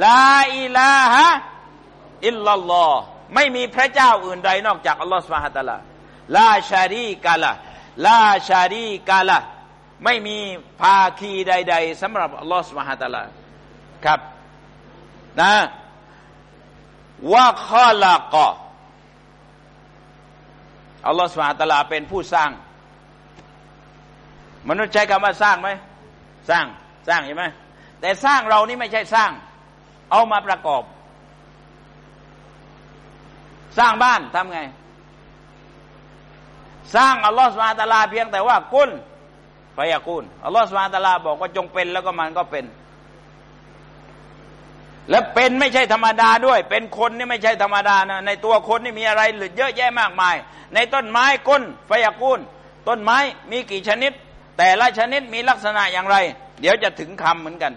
ลาอิลาฮะอิลลัลลอฮ์ไม่มีพระเจ้าอื่นใดนอกจากอัลลอฮฺสุบฮฺตะลาลาชารีกาละลาชารีกาละ ไม่มีภาคีใด ๆสำหรับอัลลอฮฺสุบฮาตะลาครับนะว่าข้อละกออัลลอฮฺสุบฮาตะลาเป็นผู้สร้าง มนุษย์ใช้คำว่าสร้างไหมสร้างสร้างเห็นไหมแต่สร้างเรานี่ไม่ใช่สร้าง เอามาประกอบ สร้างบ้านทำไง สร้างอัลลอฮฺสุบฮาตะลาเพียงแต่ว่ากุล ฟยากูลอัลลอฮฺสุบานตะลาบอกว่าจงเป็นแล้วก็มันก็เป็น และเป็นไม่ใช่ธรรมดาด้วย เป็นคนนี่ไม่ใช่ธรรมดานะในตัวคนนี่มีอะไรหรือเยอะแยะมากมาย ในต้นไม้ก้นไฟยากูล ต้นไม้มีกี่ชนิด แต่ละชนิดมีลักษณะอย่างไร เดี๋ยวจะถึงคำเหมือนกัน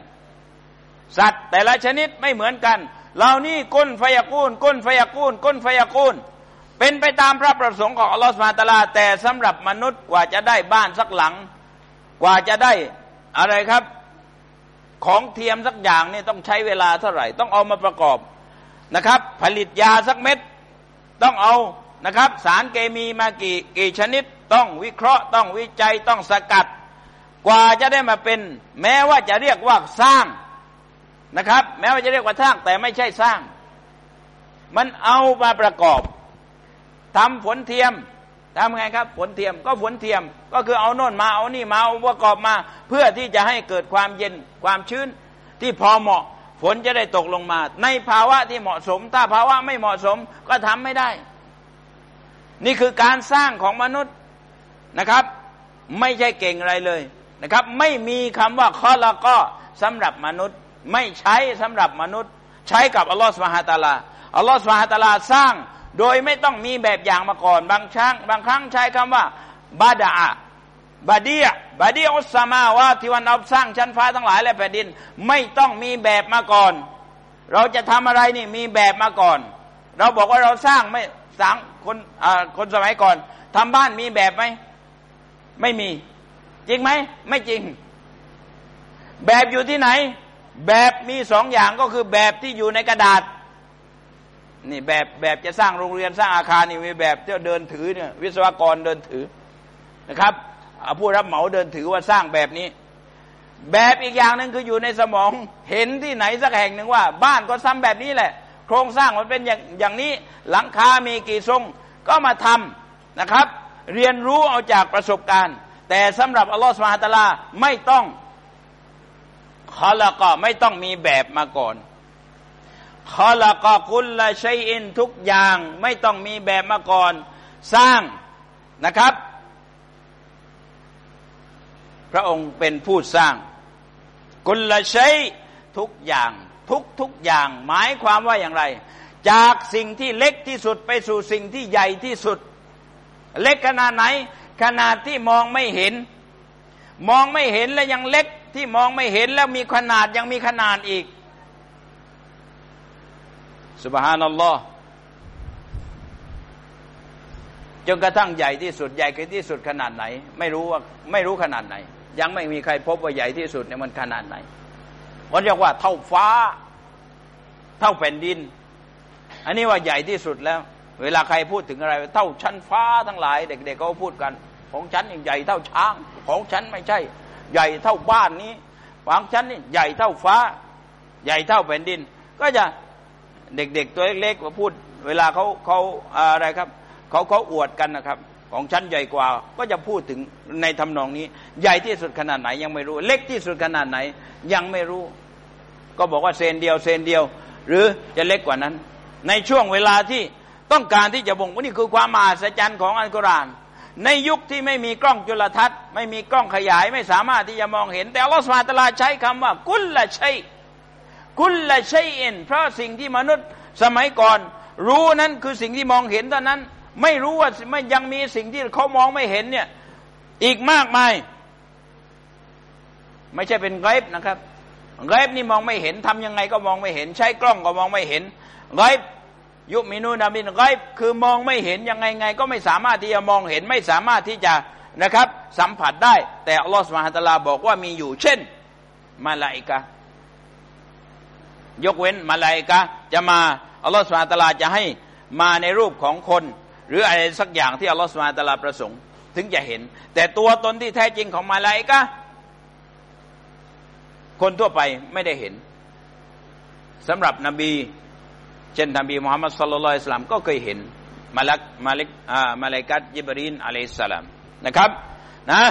สัตว์แต่ละชนิดไม่เหมือนกันเหล่านี้ก้นไฟยากูลก้นไฟยากูลก้นไฟยากูล เป็นไปตามพระประสงค์ของอัลลอฮฺสุบฮาตะลา แต่สำหรับมนุษย์กว่าจะได้บ้านสักหลัง กว่าจะได้อะไรครับ ของเทียมสักอย่างเนี่ยต้องใช้เวลาเท่าไหร่ ต้องเอามาประกอบนะครับ ผลิตยาสักเม็ดต้องเอานะครับ สารเคมีมากี่กี่ชนิด ต้องวิเคราะห์ ต้องวิจัยต้องสกัด กว่าจะได้มาเป็น แม้ว่าจะเรียกว่าสร้างนะครับ แม้ว่าจะเรียกว่าสร้างแต่ไม่ใช่สร้าง มันเอามาประกอบทำผลเทียม ทำไงครับฝนเทียมก็ฝนเทียมก็คือเอาโน่นมาเอานี่มาเอาประกอบมา เพื่อที่จะให้เกิดความเย็นความชื้น ที่พอเหมาะฝนจะได้ตกลงมา ในภาวะที่เหมาะสม ถ้าภาวะไม่เหมาะสมก็ทำไม่ได้ นี่คือการสร้างของมนุษย์นะครับ ไม่ใช่เก่งอะไรเลยนะครับ ไม่มีคำว่าข้อละก็สำหรับมนุษย์ ไม่ใช้สำหรับมนุษย์ ใช้กับอัลลอฮฺสุบฮาตาลาอัลลอฮฺสุบฮาตาลาสร้าง โดยไม่ต้องมีแบบอย่างมาก่อน บางครั้งบางครั้งใช้คำว่าบาดาบาดียบาดีอุสมาว่าที่วันเอาสร้างชั้นฟ้าทั้งหลายและแผ่นดิน ไม่ต้องมีแบบมาก่อน เราจะทำอะไรนี่มีแบบมาก่อน เราบอกว่าเราสร้างไม่สร้างคนคนสมัยก่อนทำบ้านมีแบบไหมไม่มี จริงไหมไม่จริง แบบอยู่ที่ไหน แบบมีสองอย่างก็คือแบบที่อยู่ในกระดาษ นี่แบบแบบจะสร้างโรงเรียนสร้างอาคารนี่มีแบบที่เดินถือเนี่ยวิศวกรเดินถือนะครับผู้รับเหมาเดินถือว่าสร้างแบบนี้ แบบอีกอย่างหนึ่งคืออยู่ในสมองเห็นที่ไหนสักแห่งหนึ่งว่า บ้านก็ซ้ำแบบนี้แหละ โครงสร้างมันเป็นอย่างอย่างนี้หลังคา มีกี่ทรงก็มาทำนะครับ เรียนรู้เอาจากประสบการณ์ แต่สำหรับอัลลอฮฺสุบฮาตะลาไม่ต้องขอละก็ไม่ต้องมีแบบมาก่อน ขอละกกุลละชัยอินทุกอย่างไม่ต้องมีแบบมาก่อน สร้างนะครับ พระองค์เป็นผู้สร้าง กุลละชัยทุกอย่างทุกทุกอย่าง หมายความว่าอย่างไร จากสิ่งที่เล็กที่สุดไปสู่สิ่งที่ใหญ่ที่สุด เล็กขนาดไหน ขนาดที่มองไม่เห็น มองไม่เห็นและยังเล็กที่มองไม่เห็นแล้วมีขนาดยังมีขนาดอีก สุบฮานัลลอฮ์จนกระทั่งใหญ่ที่สุดใหญ่ที่สุดขนาดไหน ไม่รู้ว่าไม่รู้ขนาดไหน ยังไม่มีใครพบว่าใหญ่ที่สุดเนี่ยมันขนาดไหนมันเรียกว่าเท่าฟ้า เท่าแผ่นดิน อันนี้ว่าใหญ่ที่สุดแล้ว เวลาใครพูดถึงอะไร เท่าชั้นฟ้าทั้งหลาย เด็กๆเขาพูดกัน ของฉันใหญ่เท่าช้าง ของฉันไม่ใช่ ใหญ่เท่าบ้านนี้ของฉันนี่ใหญ่เท่าฟ้า ใหญ่เท่าแผ่นดิน ก็จะ เด็กๆตัวเล็กๆมาพูด เวลาเขาเขาอะไรครับเขาเขาอวดกันนะครับ ของชั้นใหญ่กว่า ก็จะพูดถึงในทำนองนี้ ใหญ่ที่สุดขนาดไหนยังไม่รู้ เล็กที่สุดขนาดไหน ยังไม่รู้ ก็บอกว่าเซนเดียวเซนเดียว หรือจะเล็กกว่านั้น ในช่วงเวลาที่ต้องการที่จะบ่งว่านี่คือความมหัศจรรย์ของอัลกุรอานในยุคที่ไม่มีกล้องจุลทรรศน์ ไม่มีกล้องขยายไม่สามารถที่จะมองเห็น แต่อัลลอฮฺสุบฮตลาใช้คำว่ากุลละชัย กุลละชัยอินเพราะสิ่งที่มนุษย์สมัยก่อน รู้นั้นคือสิ่งที่มองเห็นเท่านั้น ไม่รู้ว่าไม่ยังมีสิ่งที่เขามองไม่เห็นเนี่ย อีกมากมาย ไม่ใช่เป็นไกบนะครับไกบนี่มองไม่เห็นทำยังไงก็มองไม่เห็น ใช้กล้องก็มองไม่เห็นไกบยุมินูนาบินไกบคือมองไม่เห็นยังไงไง ก็ไม่สามารถที่จะมองเห็น ไม่สามารถที่จะนะครับ สัมผัสได้ แต่อัลลอฮฺสุบฮฺตะลาบอกว่ามีอยู่เช่น มาลาอิกะ ยกเว้นมาลายกะจะมาอัลลอฮฺสุลตาลาจะให้มาในรูปของคน หรืออะไรสักอย่างที่อัลลอฮฺสุลตาลาประสงค์ ถึงจะเห็น แต่ตัวตนที่แท้จริงของมาลายกะคนทั่วไปไม่ได้เห็นสำหรับนบี เช่นนบีมุฮัมมัดสุลลัลอิสลามก็เคยเห็นมาลักมาลิกอ่ามาลายกัดยิบรีนอะลัยสลามนะครับนะ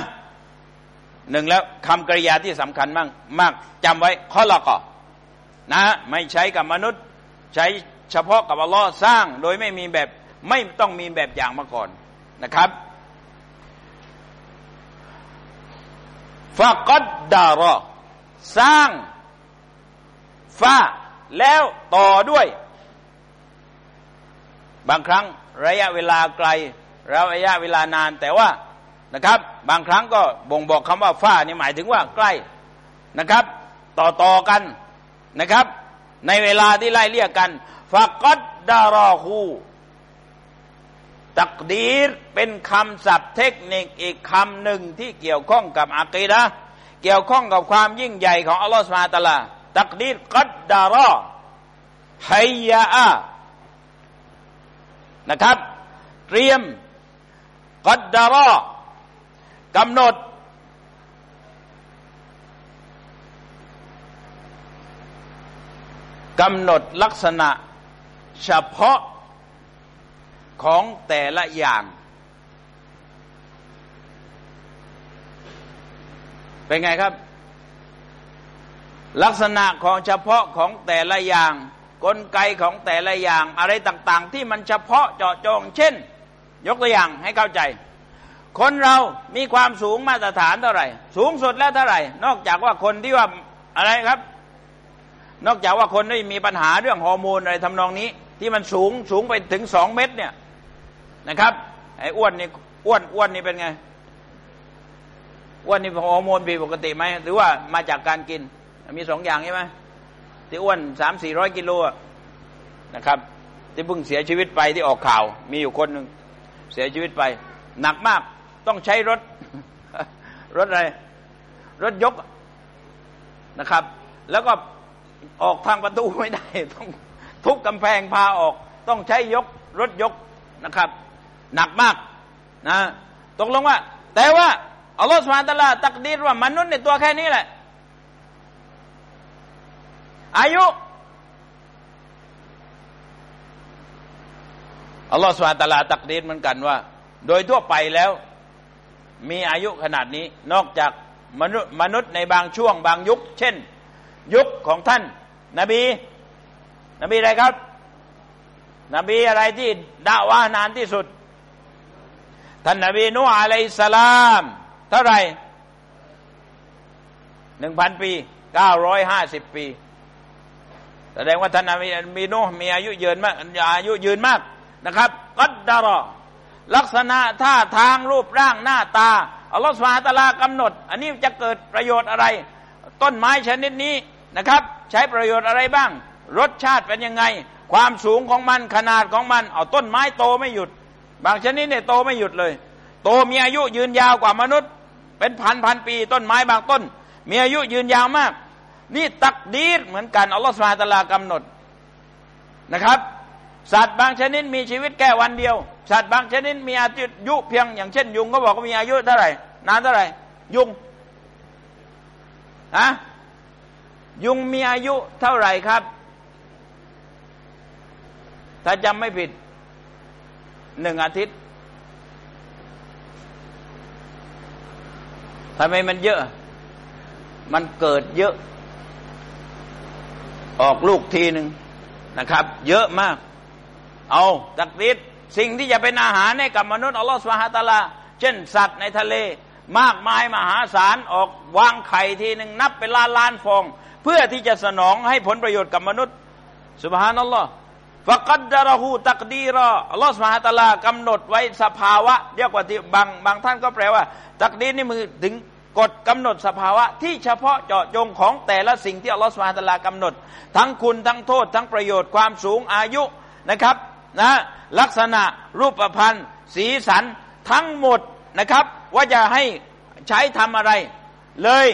หนึ่งแล้วคำกริยาที่สำคัญมากมากจำไว้ข้อละก็ นะไม่ใช้กับมนุษย์ ใช้เฉพาะกับอัลลอฮ์สร้างโดยไม่มีแบบไม่ต้องมีแบบอย่างมาก่อนนะครับฟะกัดดารอสร้างฟาแล้วต่อด้วย บางครั้งระยะเวลาไกลระยะเวลานานแต่ว่านะครับ บางครั้งก็บ่งบอกคำว่าฝ้านี่หมายถึงว่าใกล้นะครับ ต่อต่อกัน นะครับ ในเวลาที่ไล่เลี่ยกันฟักดดารอคูตักดีรเป็นคำศัพท์เทคนิคอีกคำหนึ่งที่เกี่ยวข้องกับอักีดะเกี่ยวข้องกับความยิ่งใหญ่ของอัลลอฮฺสุบฮาตะลา ตักดีรกัดดารอฮัยยานะครับ เตรียมกัดดารอกำหนด กำหนดลักษณะเฉพาะของแต่ละอย่าง เป็นไงครับ ลักษณะของเฉพาะของแต่ละอย่าง กลไกของแต่ละอย่าง อะไรต่างๆ ที่มันเฉพาะเจาะจง เช่น ยกตัวอย่างให้เข้าใจ คนเรามีความสูงมาตรฐานเท่าไหร่ สูงสุดแล้วเท่าไหร่ นอกจากว่าคนที่ว่าอะไรครับ นอกจากว่าคนที่มีปัญหาเรื่องฮอร์โมนอะไรทำนองนี้ ที่มันสูงสูงไปถึงสองเมตรเนี่ยนะครับไอ้อ้วนนี่อ้วนอ้วนนี่เป็นไงอ้วนนี่ฮอร์โมนผิดปกติไหมหรือว่ามาจากการกิน มีสองอย่างใช่ไหมที่อ้วนสามสี่ร้อยกิโลนะครับ ที่เพิ่งเสียชีวิตไปที่ออกข่าว มีอยู่คนหนึ่งเสียชีวิตไป หนักมากต้องใช้รถ รถอะไร รถยกนะครับ แล้วก็ ออกทางประตูไม่ได้ ต้องทุบกำแพงพาออก ต้องใช้ยกรถยกนะครับ หนักมากนะตกลงว่า แต่ว่าอัลลอฮฺสุบฮานตะลา ตักดีรว่ามนุษย์ในตัวแค่นี้แหละ อายุอัลลอฮฺสุบฮานตะลา ตักดีรเหมือนกันว่า โดยทั่วไปแล้ว มีอายุขนาดนี้ นอกจากมนุษย์มนุษย์ในบางช่วงบางยุค เช่น ยุคของท่าน นบี นบีอะไรครับ นบีอะไรที่ด่าวานานที่สุด ท่านนบีนูอะลัยสลาม เท่าไหร่หนึ่งพันปีเก้าร้อยห้าสิบปีแสดงว่าท่านนบีมีนูมีอายุยืนมากอายุยืนมากนะครับกัดดารอลักษณะท่าทางรูปร่างหน้าตาอัลลอฮฺสุบฮาตะลากำหนด อันนี้จะเกิดประโยชน์อะไร ต้นไม้ชนิดนี้นะครับ ใช้ประโยชน์อะไรบ้าง รสชาติเป็นยังไง ความสูงของมันขนาดของมัน เอาต้นไม้โตไม่หยุด บางชนิดเนี่ยโตไม่หยุดเลย โตมีอายุยืนยาวกว่ามนุษย์ เป็นพันพันปี ต้นไม้บางต้น มีอายุยืนยาวมาก นี่ตักดีดเหมือนกันอัลลอฮฺสุบฮาตะลากำหนดนะครับ สัตว์บางชนิดมีชีวิตแค่วันเดียว สัตว์บางชนิดมีอายุเพียงอย่างเช่น ยุงก็บอกว่ามีอายุเท่าไหร่นานเท่าไหร่ยุง ฮะยุงมีอายุเท่าไหร่ครับ ถ้าจำไม่ผิดหนึ่งอาทิตย์ทำไมมันเยอะ มันเกิดเยอะ ออกลูกทีหนึ่งนะครับ เยอะมาก เอาตักดิดสิ่งที่จะเป็นอาหารให้กับมนุษย์อัลลอฮฺสุบฮาตาลา เช่นสัตว์ในทะเล มากมายมหาศาลออกวางไข่ทีหนึ่งนับเป็นล้านล้านฟอง เพื่อที่จะสนองให้ผลประโยชน์กับมนุษย์สุบฮานัลลอฮ์ฟะกัดดารหูตักดีรออัลลอฮฺสุบฮาตะลากำหนดไว้สภาวะเรียกว่าที่บางบางท่านก็แปลว่า ตักดีนี่มือถึงกฎกำหนดสภาวะที่เฉพาะเจาะจงของแต่ละสิ่งที่อัลลอฮฺสุบฮาตะลากำหนด ทั้งคุณทั้งโทษ ทั้งประโยชน์ความสูงอายุนะครับนะลักษณะรูปพันธ์สีสันทั้งหมดนะครับ ว่าจะให้ใช้ทำอะไร เลย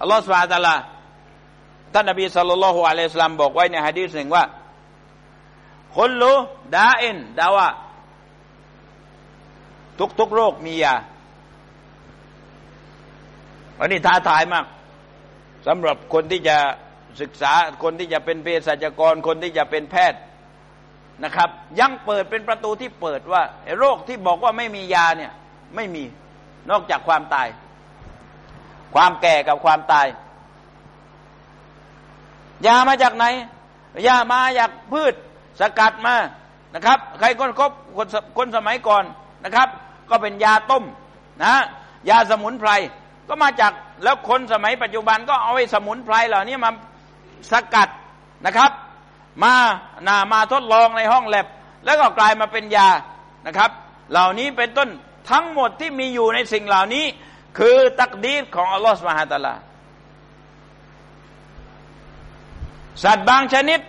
อัลลอฮฺสุบฮาตะลาท่านนบีสุลต่านละฮ์อะลัยฮิสลามบอกไว้ในฮะดีษหนึ่งว่าคนรู้ดาอินดาว่าทุกทุกโรคมียาอันนี้ท้าทายมากสำหรับคนที่จะศึกษาคนที่จะเป็นเภสัชกร คนที่จะเป็นแพทย์ นะครับ ยังเปิดเป็นประตูที่เปิดว่าโรคที่บอกว่าไม่มียาเนี่ยไม่มีนอกจากความตาย ความแก่กับความตาย ยามาจากไหน ยามาจากพืชสกัดมานะครับ ใครคนคบคนคนสมัยก่อนนะครับ ก็เป็นยาต้มนะยาสมุนไพรก็มาจากแล้วคนสมัยปัจจุบันก็เอาไอ้สมุนไพรเหล่านี้มาสกัดนะครับ มานามาทดลองในห้องแลบ แล้วก็กลายมาเป็นยานะครับ เหล่านี้เป็นต้นทั้งหมดที่มีอยู่ในสิ่งเหล่านี้ คือตักดีรของอัลลอฮฺสุบฮาตะลาสัตว์บางชนิด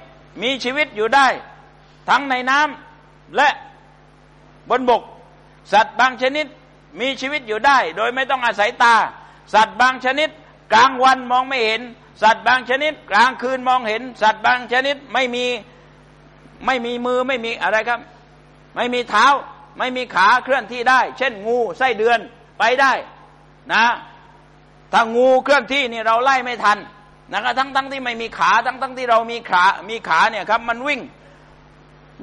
มีชีวิตอยู่ได้ ทั้งในน้ำและบนบก สัตว์บางชนิดมีชีวิตอยู่ได้ โดยไม่ต้องอาศัยตา สัตว์บางชนิดกลางวันมองไม่เห็น สัตว์บางชนิด กลางคืนมองเห็น สัตว์บางชนิดไม่มีไม่มีมือไม่มีอะไรครับ ไม่มีเท้า ไม่มีขาเคลื่อนที่ได้ เช่นงูไส้เดือนไปได้นะถ้างูเคลื่อนที่นี่เราไล่ไม่ทันนะครับทั้งทั้งที่ไม่มีขาทั้งทั้งที่เรามีขามีขาเนี่ยครับ มันวิ่ง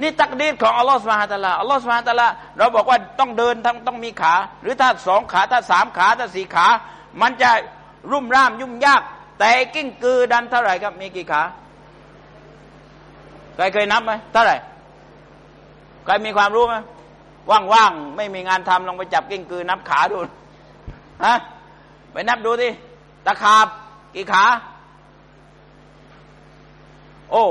นี่ตักดีของอัลลอฮฺสุบฮานตะลาอัลลอฮฺสุบฮานตะลาเราบอกว่าต้องเดินทั้งต้องมีขา หรือถ้าสองขาถ้าสามขาถ้าสี่ขา มันจะรุ่มร่ามยุ่งยาก แต่กิ้งกือดันเท่าไหร่ครับ มีกี่ขาใครเคยนับไหมเท่าไหร่ใครมีความรู้ไหมว่างๆไม่มีงานทำลองไปจับกิ้งกือนับขาดูฮะไปนับดูดิตะขาบกี่ขา โอ้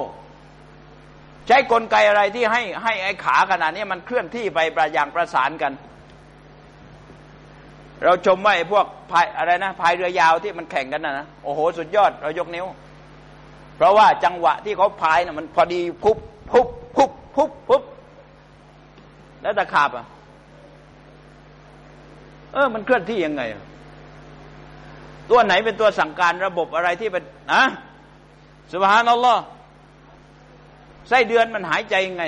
ใช้กลไกอะไรที่ให้ให้ไอ้ขาขนาดนี้มันเคลื่อนที่ไปประอย่างประสานกัน เราชมว่าไอ้พวกพายอะไรนะพายเรือยาวที่มันแข่งกันนะนะโอ้โห สุดยอดเรายกนิ้ว เพราะว่าจังหวะที่เขาพายนะ่ะมันพอดีพุบพุบพุบพุบพุบแล้วตะขาบอะ เออ มันเคลื่อนที่ยังไง ตัวไหนเป็นตัวสั่งการระบบอะไรที่เป็นนะสุบฮานัลลอฮ์ไส้เดือนมันหายใจยังไง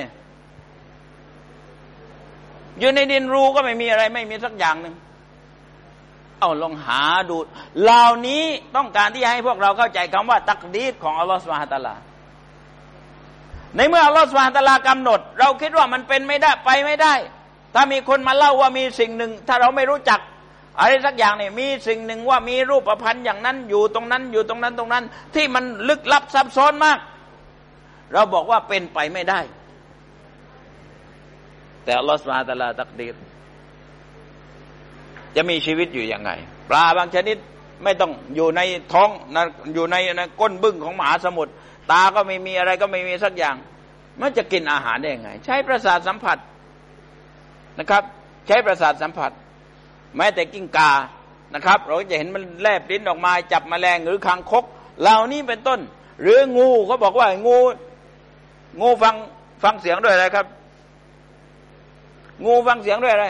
อยู่ในดินรูก็ไม่มีอะไร ไม่มีสักอย่างหนึ่ง เอาลองหาดูเหล่านี้ต้องการที่ให้พวกเราเข้าใจคำว่าตักดีดของอัลลอฮฺสุบฮาตาลา ในเมื่ออัลลอฮฺสุบฮาตาลากำหนด เราคิดว่ามันเป็นไม่ได้ไปไม่ได้ ถ้ามีคนมาเล่าว่ามีสิ่งหนึ่ง ถ้าเราไม่รู้จักอะไรสักอย่างเนี่ยมีสิ่งหนึ่งว่ามีรูปประพันธ์อย่างนั้นอยู่ตรงนั้นอยู่ตรงนั้นตรงนั้น ที่มันลึกลับซับซ้อนมาก เราบอกว่าเป็นไปไม่ได้ แต่อัลลอฮฺสุบฮาตะลาตักดีร จะมีชีวิตอยู่ยังไง ปลาบางชนิดไม่ต้องอยู่ในท้องนะอยู่ในนะก้นบึ้งของมหาสมุทรตาก็ไม่มีอะไรก็ไม่มีสักอย่าง มันจะกินอาหารได้ยังไง ใช้ประสาทสัมผัสนะครับ ใช้ประสาทสัมผัส แม้แต่กิ้งกานะครับ เราจะเห็นมันแลบลิ้นออกมาจับมแมลงหรือคางคก เหล่านี้เป็นต้น หรืองูเขาบอกว่างู งูฟังฟังเสียงด้วยอะไรครับ งูฟังเสียงด้วยอะไร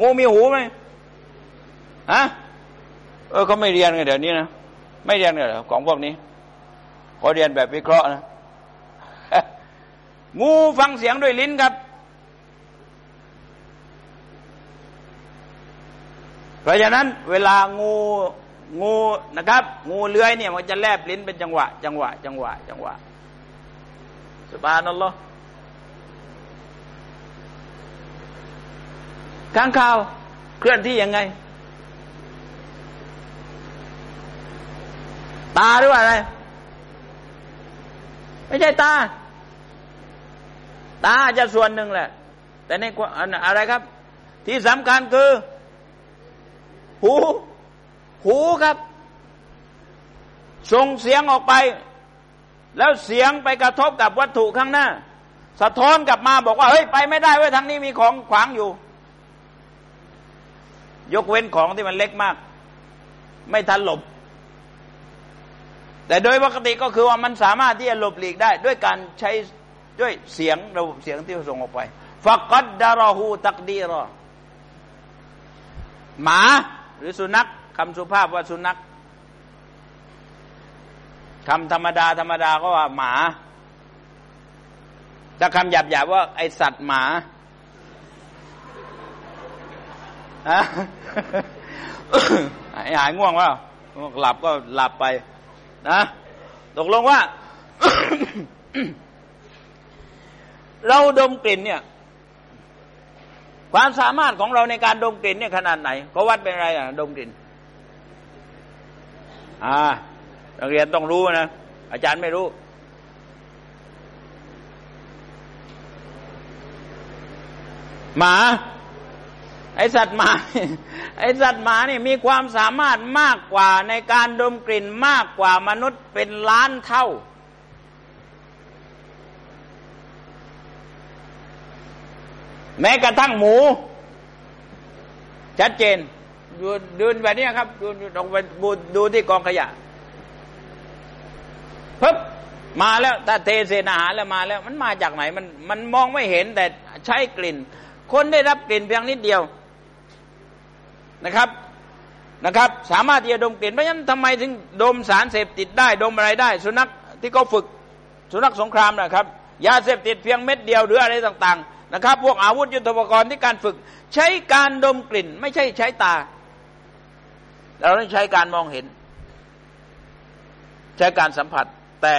งูมีหูไหมฮะเออเขาไม่เรียนกันเดี๋ยวนี้นะไม่เรียนกันเหรอของพวกนี้เขาเรียนแบบวิเคราะห์นะงูฟังเสียงด้วยลิ้นครับ เพราะฉะนั้น เวลางูงูนะครับ งูเลื้อยเนี่ยมันจะแลบลิ้นเป็นจังหวะ จังหวะ จังหวะ จังหวะสุบานัลลอฮ์ ข้างข่าวเคลื่อนที่ยังไง ตาหรือว่าอะไร ไม่ใช่ตา ตาจะส่วนหนึ่งแหละ แต่ในอะไรครับ ที่สำคัญคือ หู หูครับ ส่งเสียงออกไป แล้วเสียงไปกระทบกับวัตถุข้างหน้า สะท้อนกลับมาบอกว่า เฮ้ย ไปไม่ได้เว้ยทางนี้มีของขวางอยู่ ยกเว้นของที่มันเล็กมาก ไม่ทันหลบ แต่โดยปกติก็คือว่ามันสามารถที่จะหลบหลีกได้ ด้วยการใช้ด้วยเสียงระบบเสียงที่ส่งออกไปฟักกัดดารอฮูตักดีรอหมาหรือสุนัขคำสุภาพว่าสุนัขคำธรรมดา ธรรมดาก็ว่าหมาถ้าคำหยาบหยาบว่าไอสัตว์หมา หายหายง่วงว่าหลับก็หลับไป นะตกลงว่า เราดมกลิ่นเนี่ย ความสามารถของเราในการดมกลิ่นเนี่ยขนาดไหนก็วัดเป็นอะไรอะ ดมกลิ่น อ่านักเรียนต้องรู้นะ อาจารย์ไม่รู้ หมา ไอสัตว์หมาไอสัตว์หมาเนี่ยมีความสามารถมากกว่าในการดมกลิ่นมากกว่ามนุษย์เป็นล้านเท่า แม้กระทั่งหมู ชัดเจนดูดูแบบนี้ครับดูลองไปดูดูที่กองขยะปึ๊บมาแล้วถ้าเทเศษอาหารแล้วมาแล้ว มันมาจากไหนมันมันมองไม่เห็นแต่ใช้กลิ่น คนได้รับกลิ่นเพียงนิดเดียว นะครับนะครับ สามารถที่จะดมกลิ่นเพราะฉะนั้นทำไมถึงดมสารเสพติดได้ดมอะไรได้ สุนัขที่เขาฝึกสุนัขสงครามนะครับยาเสพติดเพียงเม็ดเดียวหรืออะไรต่างๆนะครับ พวกอาวุธยุทโธปกรณ์ที่การฝึก ใช้การดมกลิ่น ไม่ใช่ใช้ตา เราต้องใช้การมองเห็น ใช้การสัมผัส แต่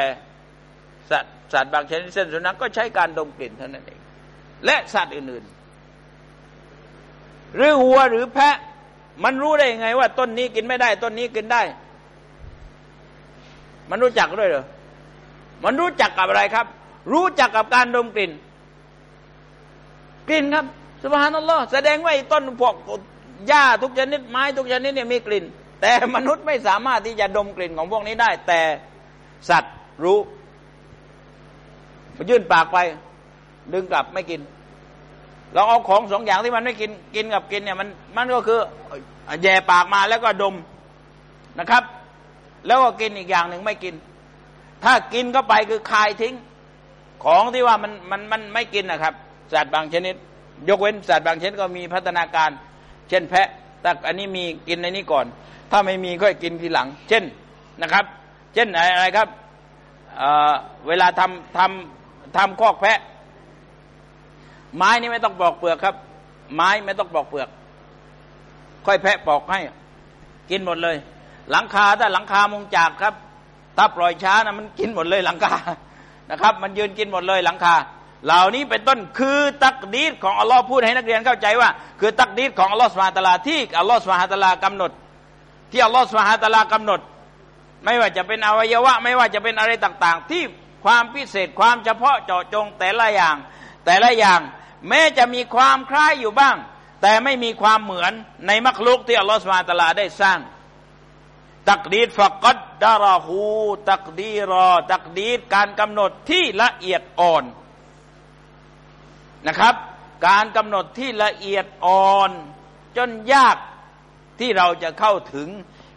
สัตว์สัตว์บางชนิดเช่นสุนัขก็ใช้การดมกลิ่นเท่านั้นเองและสัตว์อื่นๆ หรือวัวหรือแพะ มันรู้ได้ยังไงว่าต้นนี้กินไม่ได้ ต้นนี้กินได้ มันรู้จักด้วยเหรอ มันรู้จักกับอะไรครับ รู้จักกับการดมกลิ่น กลิ่นครับสุภานัลลอฮ์แสดงว่าต้นพวกหญ้าทุกชนิดไม้ทุกชนิดเนี่ยมีกลิ่น แต่มนุษย์ไม่สามารถที่จะดมกลิ่นของพวกนี้ได้ แต่สัตว์รู้ยื่นปากไป ดึงกลับไม่กิน เราเอาของสองอย่างที่มันไม่กินกินกับกินเนี่ยมันมันก็คือแย่ปากมาแล้วก็ดมนะครับ แล้วก็กินอีกอย่างหนึ่งไม่กิน ถ้ากินเข้าไปคือคายทิ้ง ของที่ว่ามันมันมันไม่กินนะครับ สัตว์บางชนิด ยกเว้นสัตว์บางชนิดก็มีพัฒนาการ เช่นแพะแต่อันนี้มีกินในนี้ก่อน ถ้าไม่มีก็กินทีหลัง เช่นนะครับ เช่นอะไรครับเเวลาทำทำทำคอกแพะ ไม้นี่ไม่ต้องปอกเปลือกครับ ไม้ไม่ต้องปอกเปลือก ค่อยแพะปอกให้ กินหมดเลย หลังคาถ้าหลังคามุงจากครับ ถ้าปล่อยช้านะมันกินหมดเลยหลังคานะครับ มันยืนกินหมดเลยหลังคา เหล่านี้เป็นต้นคือตักดีดของอัลลอฮ์พูดให้นักเรียนเข้าใจว่า คือตักดีดของอัลลอฮ์สุบฮาตลาที่อัลลอฮ์สุบฮาตลากำหนด ที่อัลลอฮ์สุบฮาตลากำหนด ไม่ว่าจะเป็นอวัยวะ ไม่ว่าจะเป็นอะไรต่าง ๆ ที่ความพิเศษความเฉพาะเจาะจงแต่ละอย่าง แต่ละอย่าง แม้จะมีความคล้ายอยู่บ้าง แต่ไม่มีความเหมือนในมักลุกที่อัลลอฮฺสุบานตะลาได้สร้าง ตักดีดฟักัดดาราหูตักดีรอ ตักดีดการกำหนดที่ละเอียดอ่อนนะครับ การกำหนดที่ละเอียดอ่อน จนยากที่เราจะเข้าถึง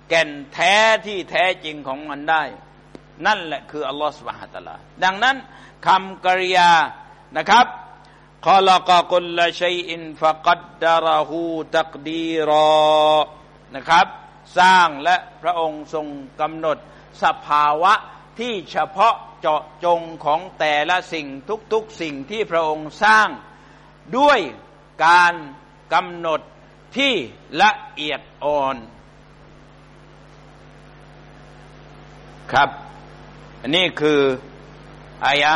แก่นแท้ที่แท้จริงของมันได้ นั่นแหละคืออัลลอฮฺสุบฮานตะลาดังนั้นคำกริยานะครับ ขลักกุลชัยอินฟะกัดดารหูตักดีรอนะครับ สร้างและพระองค์ทรงกำหนด สภาวะที่เฉพาะเจาะจงของแต่ละสิ่งทุกๆสิ่งที่พระองค์สร้าง ด้วยการกำหนดที่ละเอียดอ่อน ครับ อันนี้คืออายะ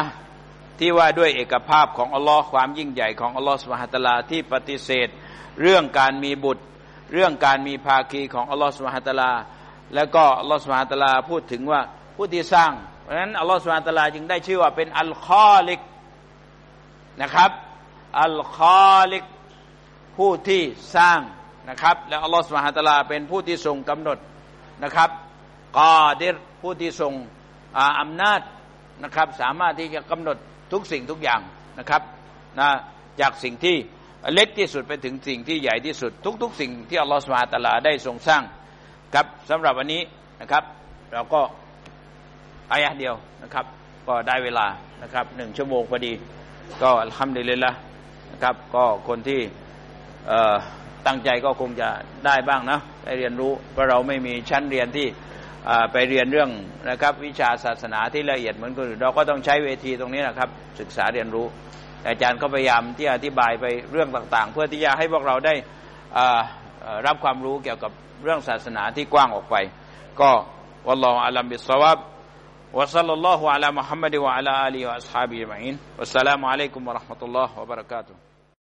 ที่ว่าด้วยเอกภาพของอัลลอฮ์ความยิ่งใหญ่ของอัลลอฮ์سبحانه وتعالى ที่ปฏิเสธ เรื่องการมีบุตร เรื่องการมีภาคีของอัลลอฮ์سبحانه وتعالى แล้วก็อัลลอฮ์سبحانه وتعالى พูดถึงว่าผู้ที่สร้าง เพราะฉะนั้นอัลลอฮ์سبحانه وتعالى จึงได้ชื่อว่าเป็นالخالق นะครับ الخالق ผู้ที่สร้างนะครับแล้วอัลลอฮ์سبحانه وتعالى เป็นผู้ที่ทรงกำหนดนะครับกอดิรผู้ที่ทรงอำนาจนะครับ สามารถที่จะกำหนด ทุกสิ่งทุกอย่างนะครับนะจากสิ่งที่เล็กที่สุดไปถึงสิ่งที่ใหญ่ที่สุด ทุก ๆ สิ่งที่อัลลอฮฺสุบฮาตะลาได้ทรงสร้างครับสำหรับวันนี้นะครับ เราก็อายะเดียวนะครับ ก็ได้เวลานะครับหนึ่งชั่วโมงพอดี ก็ทำดีเลยละนะครับ ก็คนที่ตั้งใจก็คงจะได้บ้างนะได้เรียนรู้เพราะเราไม่มีชั้นเรียนที่ ไปเรียนเรื่องนะครับวิชาศาสนาที่ละเอียดเหมือนคนอื่นเราก็ต้องใช้เวทีตรงนี้นะครับ ศึกษาเรียนรู้ อาจารย์ก็พยายามที่อธิบายไปเรื่องต่างๆ เพื่อที่จะให้พวกเราได้รับความรู้เกี่ยวกับเรื่องศาสนาที่กว้างออกไป ก็วัลลอฮฺอัลัมบิสซาวับ وصلى الله على محمد وعلى آله وأصحابه أجمعين والسلام عليكم ورحمة الله وبركاته